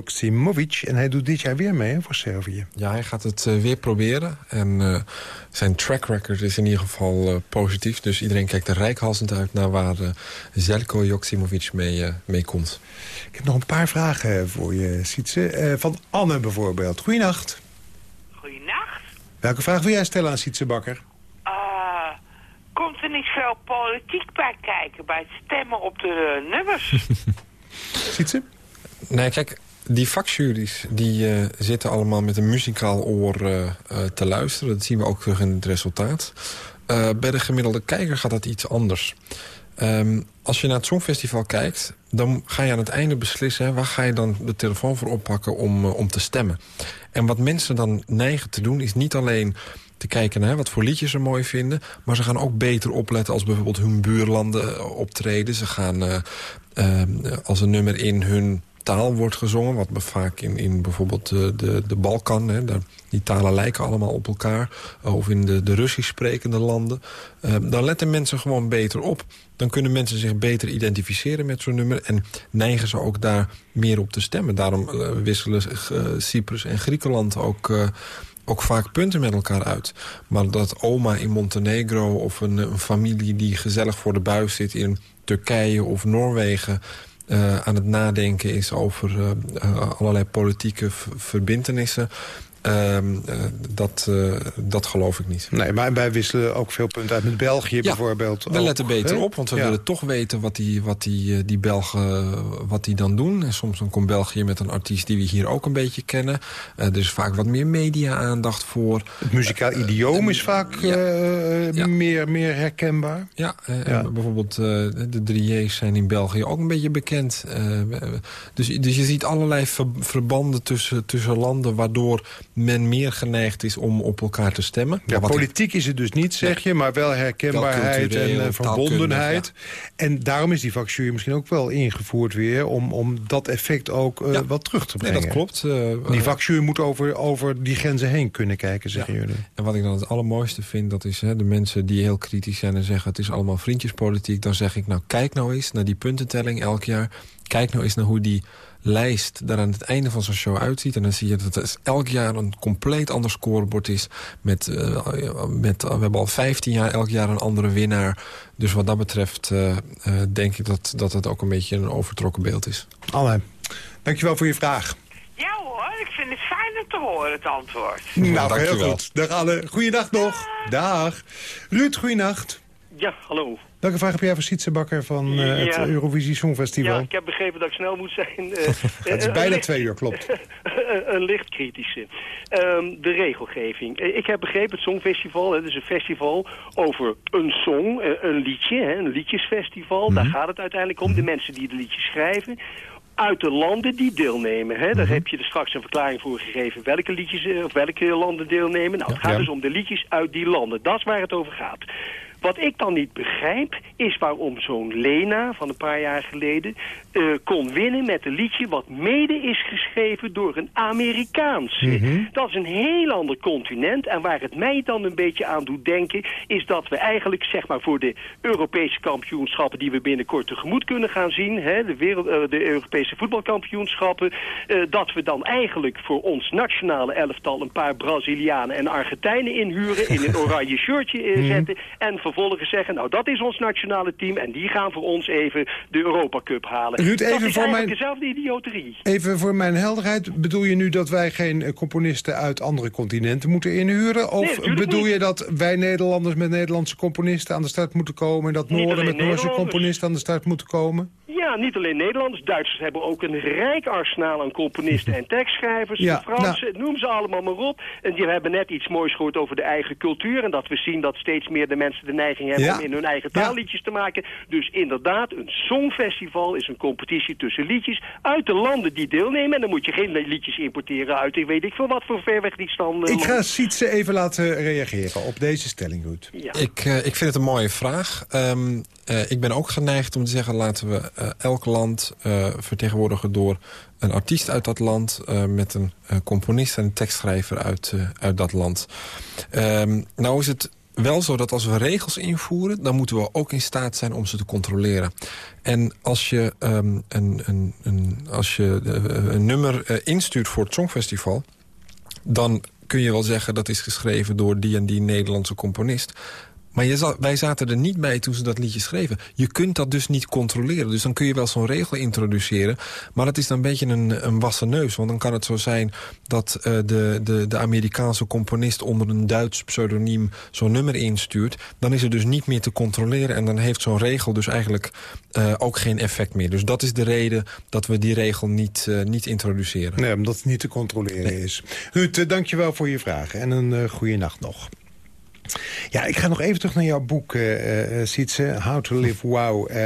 Joksimovic. En hij doet dit jaar weer mee hè, voor Servië. Ja, hij gaat het eh, weer proberen. En eh, zijn track record is in ieder geval eh, positief. Dus iedereen kijkt er rijkhalsend uit naar waar Zelko Joksimovic mee, mee komt. Ik heb nog een paar vragen voor je, Sietse. Eh, van Anne bijvoorbeeld. Goeienacht. Goeienacht. Welke vraag wil jij stellen aan Sietse Bakker? Komt er niet veel politiek bij kijken bij het stemmen op de nummers? Sietse? Nee, kijk, die vakjuries die, eh, zitten allemaal met een muzikaal oor eh, eh, te luisteren. Dat zien we ook terug in het resultaat. Bij de gemiddelde kijker gaat dat iets anders. Ehm, als je naar het Songfestival kijkt, dan ga je aan het einde beslissen... Hè, waar ga je dan de telefoon voor oppakken om, om te stemmen. En wat mensen dan neigen te doen, is niet alleen te kijken naar wat voor liedjes ze mooi vinden... maar ze gaan ook beter opletten als bijvoorbeeld hun buurlanden optreden. Ze gaan, eh, eh, als een nummer in hun taal wordt gezongen... wat vaak in, in bijvoorbeeld de, de, de Balkan... Hè, daar, die talen lijken allemaal op elkaar... eh, of in de, de Russisch sprekende landen... eh, dan letten mensen gewoon beter op. Dan kunnen mensen zich beter identificeren met zo'n nummer... en neigen ze ook daar meer op te stemmen. Daarom eh, wisselen eh, Cyprus en Griekenland ook... eh, ook vaak punten met elkaar uit. Maar dat oma in Montenegro of een, een familie die gezellig voor de buis zit in Turkije of Noorwegen... eh, aan het nadenken is over eh, eh, allerlei politieke v- Ehm, eh, dat, eh, dat geloof ik niet. Nee, maar wij wisselen ook veel punten uit met België bijvoorbeeld. We ook, letten beter op, want we Ja. willen toch weten wat die, wat die, eh, die Belgen wat die dan doen. En soms dan komt België met een artiest die we hier ook een beetje kennen. Eh, er is vaak wat meer media-aandacht voor. Het muzikaal idioom is vaak Meer, meer herkenbaar. Ja, bijvoorbeeld de drie J's zijn in België ook een beetje bekend. Dus, dus je ziet allerlei ver- verbanden tussen, tussen landen... waardoor men meer geneigd is om op elkaar te stemmen. Ja, politiek is het dus niet, zeg je, maar wel herkenbaarheid Wel en eh, verbondenheid. En daarom is die vakjury misschien ook wel ingevoerd weer... om, om dat effect ook eh, wat terug te Nee, brengen. dat klopt. Eh, Die vakjury moet over, over die grenzen heen kunnen kijken, zeggen jullie. En wat ik dan het allermooiste vind, dat is hè, de mensen die heel kritisch zijn en zeggen... het is allemaal vriendjespolitiek. Dan zeg ik, nou kijk nou eens naar die puntentelling elk jaar. Kijk nou eens naar hoe die lijst daar aan het einde van zo'n show uitziet. En dan zie je dat het elk jaar een compleet ander scorebord is. Met, eh, met, we hebben al 15 jaar elk jaar een andere winnaar. Dus wat dat betreft eh, eh, denk ik dat, dat het ook een beetje een overtrokken beeld is. Anne, dankjewel voor je vraag. Ja hoor, ik vind het fijn fijn om te horen, het antwoord. Nou, heel goed. Dag alle. Goeiedag nog. Dag. Ruud, goeienacht. Ja, hallo. Welke vraag heb jij voor Sietsenbakker van eh, het Ja. Eurovisie Songfestival? Ja, ik heb begrepen dat ik snel moet zijn. Eh, Het is eh, bijna twee uur, klopt. een- een licht kritische. Ehm, de regelgeving. Eh, Ik heb begrepen, het Songfestival, het is een festival over een song, eh, een liedje, hè, een liedjesfestival. Daar gaat het uiteindelijk om, de mensen die de liedjes schrijven. Uit de landen die deelnemen. Hè. Daar heb je er straks een verklaring voor gegeven welke liedjes eh, of welke landen deelnemen. Nou, het gaat Ja. dus om de liedjes uit die landen. Dat is waar het over gaat. Wat ik dan niet begrijp, is waarom zo'n Lena van een paar jaar geleden eh, kon winnen met een liedje wat mede is geschreven door een Amerikaanse. Mhm. Dat is een heel ander continent. En waar het mij dan een beetje aan doet denken, is dat we eigenlijk zeg maar voor de Europese kampioenschappen die we binnenkort tegemoet kunnen gaan zien, hè, de, wereld, eh, de Europese voetbalkampioenschappen, eh, dat we dan eigenlijk voor ons nationale elftal een paar Brazilianen en Argentijnen inhuren, in een oranje shirtje Mhm. zetten en vervolgens zeggen, nou dat is ons nationale team en die gaan voor ons even de Europa Cup halen. Ruud, dat even is voor mijn- dezelfde idioterie. Even voor mijn helderheid, bedoel je nu dat wij geen eh, componisten uit andere continenten moeten inhuren? Of bedoel niet. je dat wij Nederlanders met Nederlandse componisten aan de start moeten komen... en dat Noorden met Noorse componisten aan de start moeten komen? Ja, niet alleen Nederlanders. Duitsers hebben ook een rijk arsenaal aan componisten en tekstschrijvers. Ja, de Fransen, noem ze allemaal maar op. En die hebben net iets moois gehoord over de eigen cultuur. En dat we zien dat steeds meer de mensen de neiging hebben Ja. om in hun eigen taalliedjes te maken. Dus inderdaad, een songfestival is een competitie tussen liedjes uit de landen die deelnemen. En dan moet je geen liedjes importeren uit, ik weet ik veel wat voor ver weg die standen. Ik ga Sietse even laten reageren op deze stelling, Ruud. Ja. Ik, eh, ik vind het een mooie vraag. Ehm, eh, ik ben ook geneigd om te zeggen... laten we eh, elk land vertegenwoordigen door een artiest uit dat land... met een componist en een tekstschrijver uit, uit dat land. Ehm, nou is het wel zo dat als we regels invoeren... dan moeten we ook in staat zijn om ze te controleren. En als je, ehm, een, een, een, als je eh, een nummer eh, instuurt voor het Songfestival... dan kun je wel zeggen dat is geschreven door die en die Nederlandse componist. Maar je wij zaten er niet bij toen ze dat liedje schreven. Je kunt dat dus niet controleren. Dus dan kun je wel zo'n regel introduceren. Maar dat is dan een beetje een, een wassen neus. Want dan kan het zo zijn dat eh, de, de, de Amerikaanse componist... onder een Duits pseudoniem zo'n nummer instuurt. Dan is het dus niet meer te controleren. En dan heeft zo'n regel dus eigenlijk eh, ook geen effect meer. Dus dat is de reden dat we die regel niet, eh, niet introduceren. Nee, omdat het niet te controleren is. Ruud, dankjewel voor je vragen en een goede nacht nog. Ja, ik ga nog even terug naar jouw boek, uh, Sietse, How to Live Wow. Uh,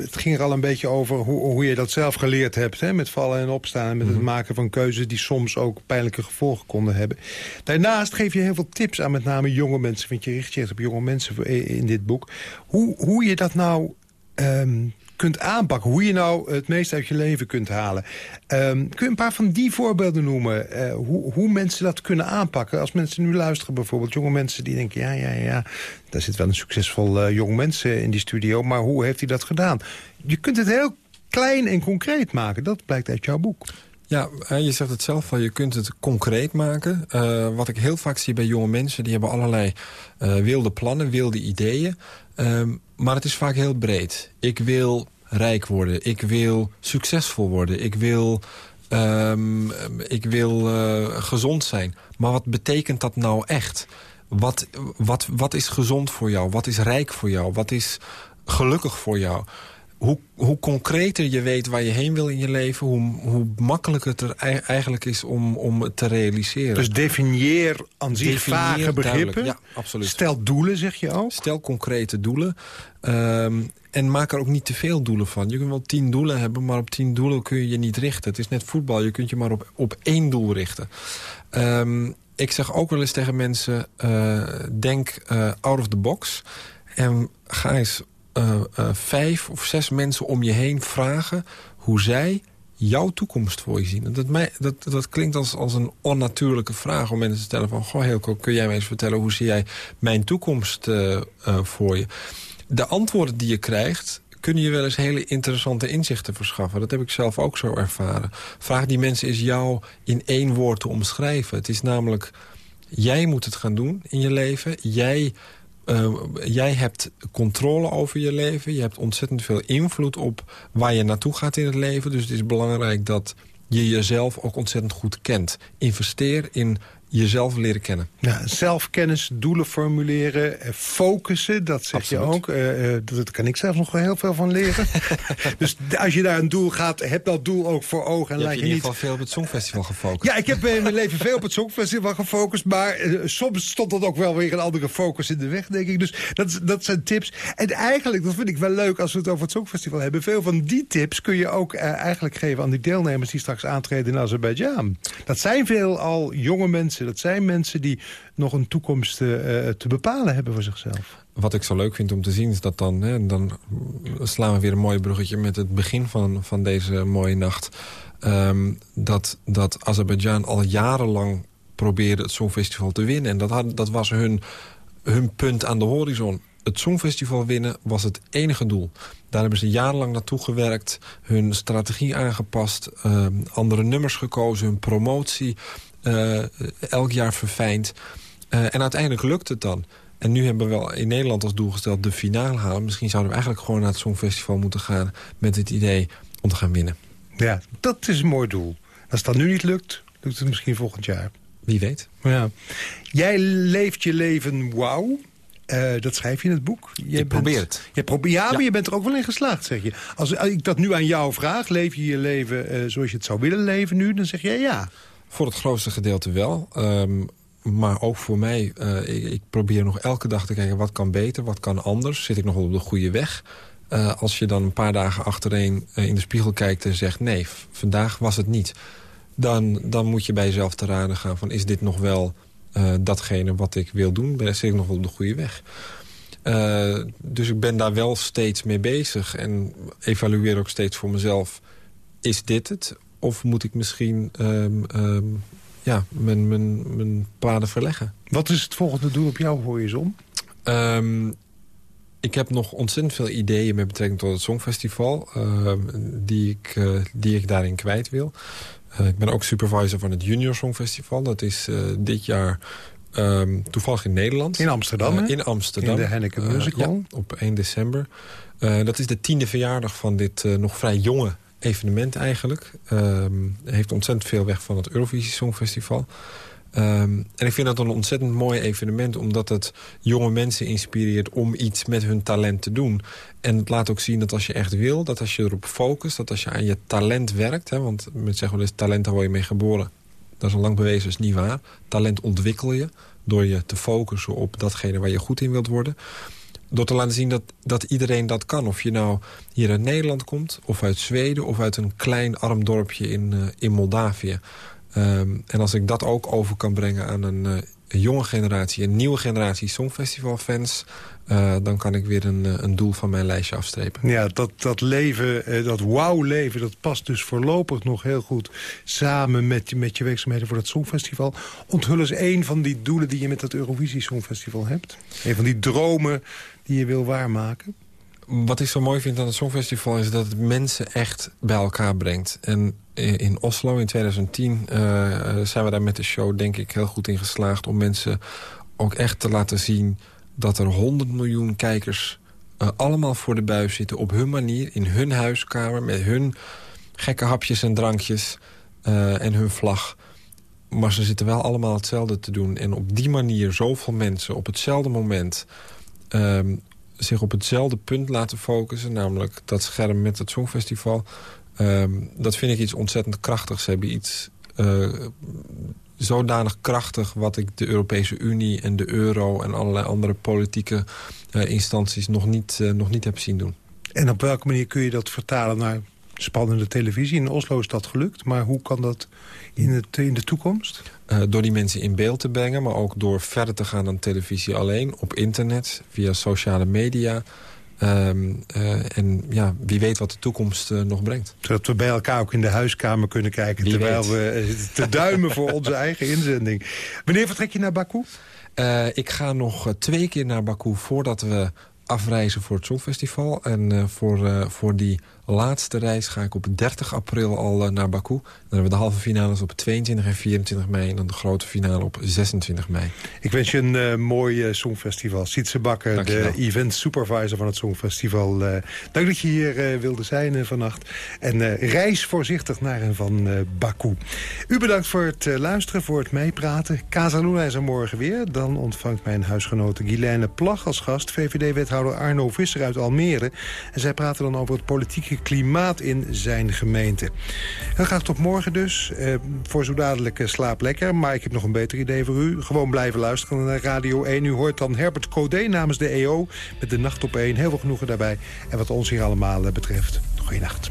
het ging er al een beetje over hoe, hoe je dat zelf geleerd hebt... Hè, met vallen en opstaan en met het maken van keuzes... die soms ook pijnlijke gevolgen konden hebben. Daarnaast geef je heel veel tips aan met name jonge mensen... want je richt je echt op jonge mensen in dit boek. Hoe, hoe je dat nou... Um, kunt aanpakken. Hoe je nou het meest uit je leven kunt halen. Um, kun je een paar van die voorbeelden noemen? Uh, hoe, hoe, mensen dat kunnen aanpakken? Als mensen nu luisteren bijvoorbeeld. Jonge mensen die denken, ja, ja, ja. Daar zit wel een succesvol uh, jong mens in die studio. Maar hoe heeft hij dat gedaan? Je kunt het heel klein en concreet maken. Dat blijkt uit jouw boek. Ja, je zegt het zelf al, je kunt het concreet maken. Uh, wat ik heel vaak zie bij jonge mensen, die hebben allerlei uh, wilde plannen, wilde ideeën. Um, maar het is vaak heel breed. Ik wil rijk worden, ik wil succesvol worden, ik wil, um, ik wil uh, gezond zijn. Maar wat betekent dat nou echt? Wat, wat, wat is gezond voor jou? Wat is rijk voor jou? Wat is gelukkig voor jou? Hoe, hoe concreter je weet waar je heen wil in je leven... hoe, hoe makkelijker het er eigenlijk is om, om het te realiseren. Dus definieer aan zich vage begrippen. Ja, absoluut. Stel doelen, zeg je ook? Stel concrete doelen. Um, en maak er ook niet te veel doelen van. Je kunt wel tien doelen hebben, maar op tien doelen kun je je niet richten. Het is net voetbal, je kunt je maar op, op één doel richten. Um, ik zeg ook wel eens tegen mensen... Uh, denk uh, out of the box. En ga eens uh, uh, vijf of zes mensen om je heen vragen... hoe zij jouw toekomst voor je zien. Dat, dat, dat klinkt als, als een onnatuurlijke vraag om mensen te stellen van... goh, Hilco, kun jij mij eens vertellen hoe zie jij mijn toekomst uh, voor je? De antwoorden die je krijgt kunnen je wel eens hele interessante inzichten verschaffen. Dat heb ik zelf ook zo ervaren. Vraag die mensen is jou in één woord te omschrijven. Het is namelijk, jij moet het gaan doen in je leven. Jij Uh, jij hebt controle over je leven. Je hebt ontzettend veel invloed op waar je naartoe gaat in het leven. Dus het is belangrijk dat je jezelf ook ontzettend goed kent. Investeer in jezelf leren kennen. Ja, zelfkennis, doelen formuleren, eh, focussen, dat zeg je ook. Uh, dat kan ik zelf nog heel veel van leren. dus als je daar een doel gaat, heb dat doel ook voor ogen. En je hebt je in ieder geval veel op het Songfestival gefocust. Ja, ik heb in mijn leven veel op het Songfestival gefocust. Maar uh, soms stond dat ook wel weer een andere focus in de weg, denk ik. Dus dat, dat zijn tips. En eigenlijk, dat vind ik wel leuk als we het over het Songfestival hebben. Veel van die tips kun je ook eigenlijk geven aan die deelnemers... die straks aantreden in Azerbeidzjan. Dat zijn veel al jonge mensen. Dat zijn mensen die nog een toekomst uh, te bepalen hebben voor zichzelf. Wat ik zo leuk vind om te zien is dat dan... Hè, dan slaan we weer een mooi bruggetje met het begin van, van deze mooie nacht. Um, dat, dat Azerbeidzjan al jarenlang probeerde het Songfestival te winnen. En dat, had, dat was hun, hun punt aan de horizon. Het Songfestival winnen was het enige doel. Daar hebben ze jarenlang naartoe gewerkt. Hun strategie aangepast. Um, andere nummers gekozen. Hun promotie elk jaar verfijnd. Uh, en uiteindelijk lukt het dan. En nu hebben we wel in Nederland als doel gesteld de finale halen. Misschien zouden we eigenlijk gewoon naar het Songfestival moeten gaan... met het idee om te gaan winnen. Ja, dat is een mooi doel. Als dat nu niet lukt, lukt het misschien volgend jaar. Wie weet. Ja. Jij leeft je leven wauw. Uh, dat schrijf je in het boek. Je ik probeer het. Je probeer, ja, ja, maar je bent er ook wel in geslaagd, zeg je. Als, als ik dat nu aan jou vraag, leef je je leven uh, zoals je het zou willen leven nu... dan zeg jij ja. Voor het grootste gedeelte wel. Um, maar ook voor mij, uh, ik, ik, probeer nog elke dag te kijken... wat kan beter, wat kan anders? Zit ik nog op de goede weg? Uh, als je dan een paar dagen achtereen uh, in de spiegel kijkt en zegt... nee, vandaag was het niet. Dan, dan moet je bij jezelf te raden gaan van... is dit nog wel datgene wat ik wil doen? Zit ik nog op de goede weg? dus ik ben daar wel steeds mee bezig. En evalueer ook steeds voor mezelf... is dit het? Of moet ik misschien um, um, ja, mijn, mijn, mijn paden verleggen? Wat is het volgende doel op jouw horizon? Um, ik heb nog ontzettend veel ideeën met betrekking tot het Songfestival... Uh, die, ik, uh, die ik daarin kwijt wil. Uh, ik ben ook supervisor van het Junior Songfestival. Dat is dit jaar um, toevallig in Nederland. In Amsterdam, In Amsterdam. In de Henneken Musical. Ja, op 1 december. dat is de tiende verjaardag van dit nog vrij jonge evenement eigenlijk. Um, heeft ontzettend veel weg van het Eurovisie Songfestival. Um, en ik vind dat een ontzettend mooi evenement... omdat het jonge mensen inspireert om iets met hun talent te doen. En het laat ook zien dat als je echt wil, dat als je erop focust... dat als je aan je talent werkt... Hè, want met zeggen wel eens talent daar word je mee geboren. Dat is al lang bewezen, is niet waar. Talent ontwikkel je door je te focussen op datgene waar je goed in wilt worden door te laten zien dat, dat iedereen dat kan. Of je nou hier uit Nederland komt, of uit Zweden... of uit een klein arm dorpje in, uh, in Moldavië. Um, en als ik dat ook over kan brengen aan een, een jonge generatie... een nieuwe generatie Songfestivalfans... Uh, dan kan ik weer een, een doel van mijn lijstje afstrepen. Ja, dat, dat leven, dat wauw-leven... dat past dus voorlopig nog heel goed samen met, met je werkzaamheden voor het Songfestival. Onthul eens één van die doelen die je met het Eurovisie Songfestival hebt. Een van die dromen die je wil waarmaken. Wat ik zo mooi vind aan het Songfestival is dat het mensen echt bij elkaar brengt. En in Oslo in 2010 uh, zijn we daar met de show denk ik heel goed in geslaagd... om mensen ook echt te laten zien dat er 100 miljoen kijkers... Uh, allemaal voor de buis zitten op hun manier, in hun huiskamer... met hun gekke hapjes en drankjes uh, en hun vlag. Maar ze zitten wel allemaal hetzelfde te doen. En op die manier zoveel mensen op hetzelfde moment... Um, zich op hetzelfde punt laten focussen... namelijk dat scherm met het Songfestival... Um, dat vind ik iets ontzettend krachtigs. Ze hebben iets uh, zodanig krachtig... wat ik de Europese Unie en de euro... en allerlei andere politieke uh, instanties nog niet, uh, nog niet heb zien doen. En op welke manier kun je dat vertalen naar spannende televisie? In Oslo is dat gelukt, maar hoe kan dat in, het, in de toekomst? Uh, door die mensen in beeld te brengen, maar ook door verder te gaan dan televisie alleen. Op internet, via sociale media. Um, uh, en ja, wie weet wat de toekomst uh, nog brengt. Zodat we bij elkaar ook in de huiskamer kunnen kijken... Wie terwijl weet. we te duimen voor onze eigen inzending. Wanneer vertrek je naar Baku? ik ga nog twee keer naar Baku voordat we afreizen voor het Songfestival. En voor, voor die laatste reis ga ik op 30 april al naar Baku. Dan hebben we de halve finales op 22 en 24 mei... en dan de grote finale op 26 mei. Ik wens je een mooi Songfestival. Sietse Bakker, de event supervisor van het Songfestival. dank dat je hier wilde zijn vannacht. En reis voorzichtig naar en van Baku. U bedankt voor het luisteren, voor het meepraten. Casaluna is er morgen weer. Dan ontvangt mijn huisgenote Guilaine Plag als gast... VVD-wethouder Arno Visser uit Almere. En zij praten dan over het politieke klimaat in zijn gemeente. Graag tot morgen dus. Eh, voor zo dadelijk eh, slaap lekker. Maar ik heb nog een beter idee voor u. Gewoon blijven luisteren naar Radio 1. U hoort dan Herbert Codé namens de EO met de Nacht op 1. Heel veel genoegen daarbij. En wat ons hier allemaal eh, betreft, goeienacht.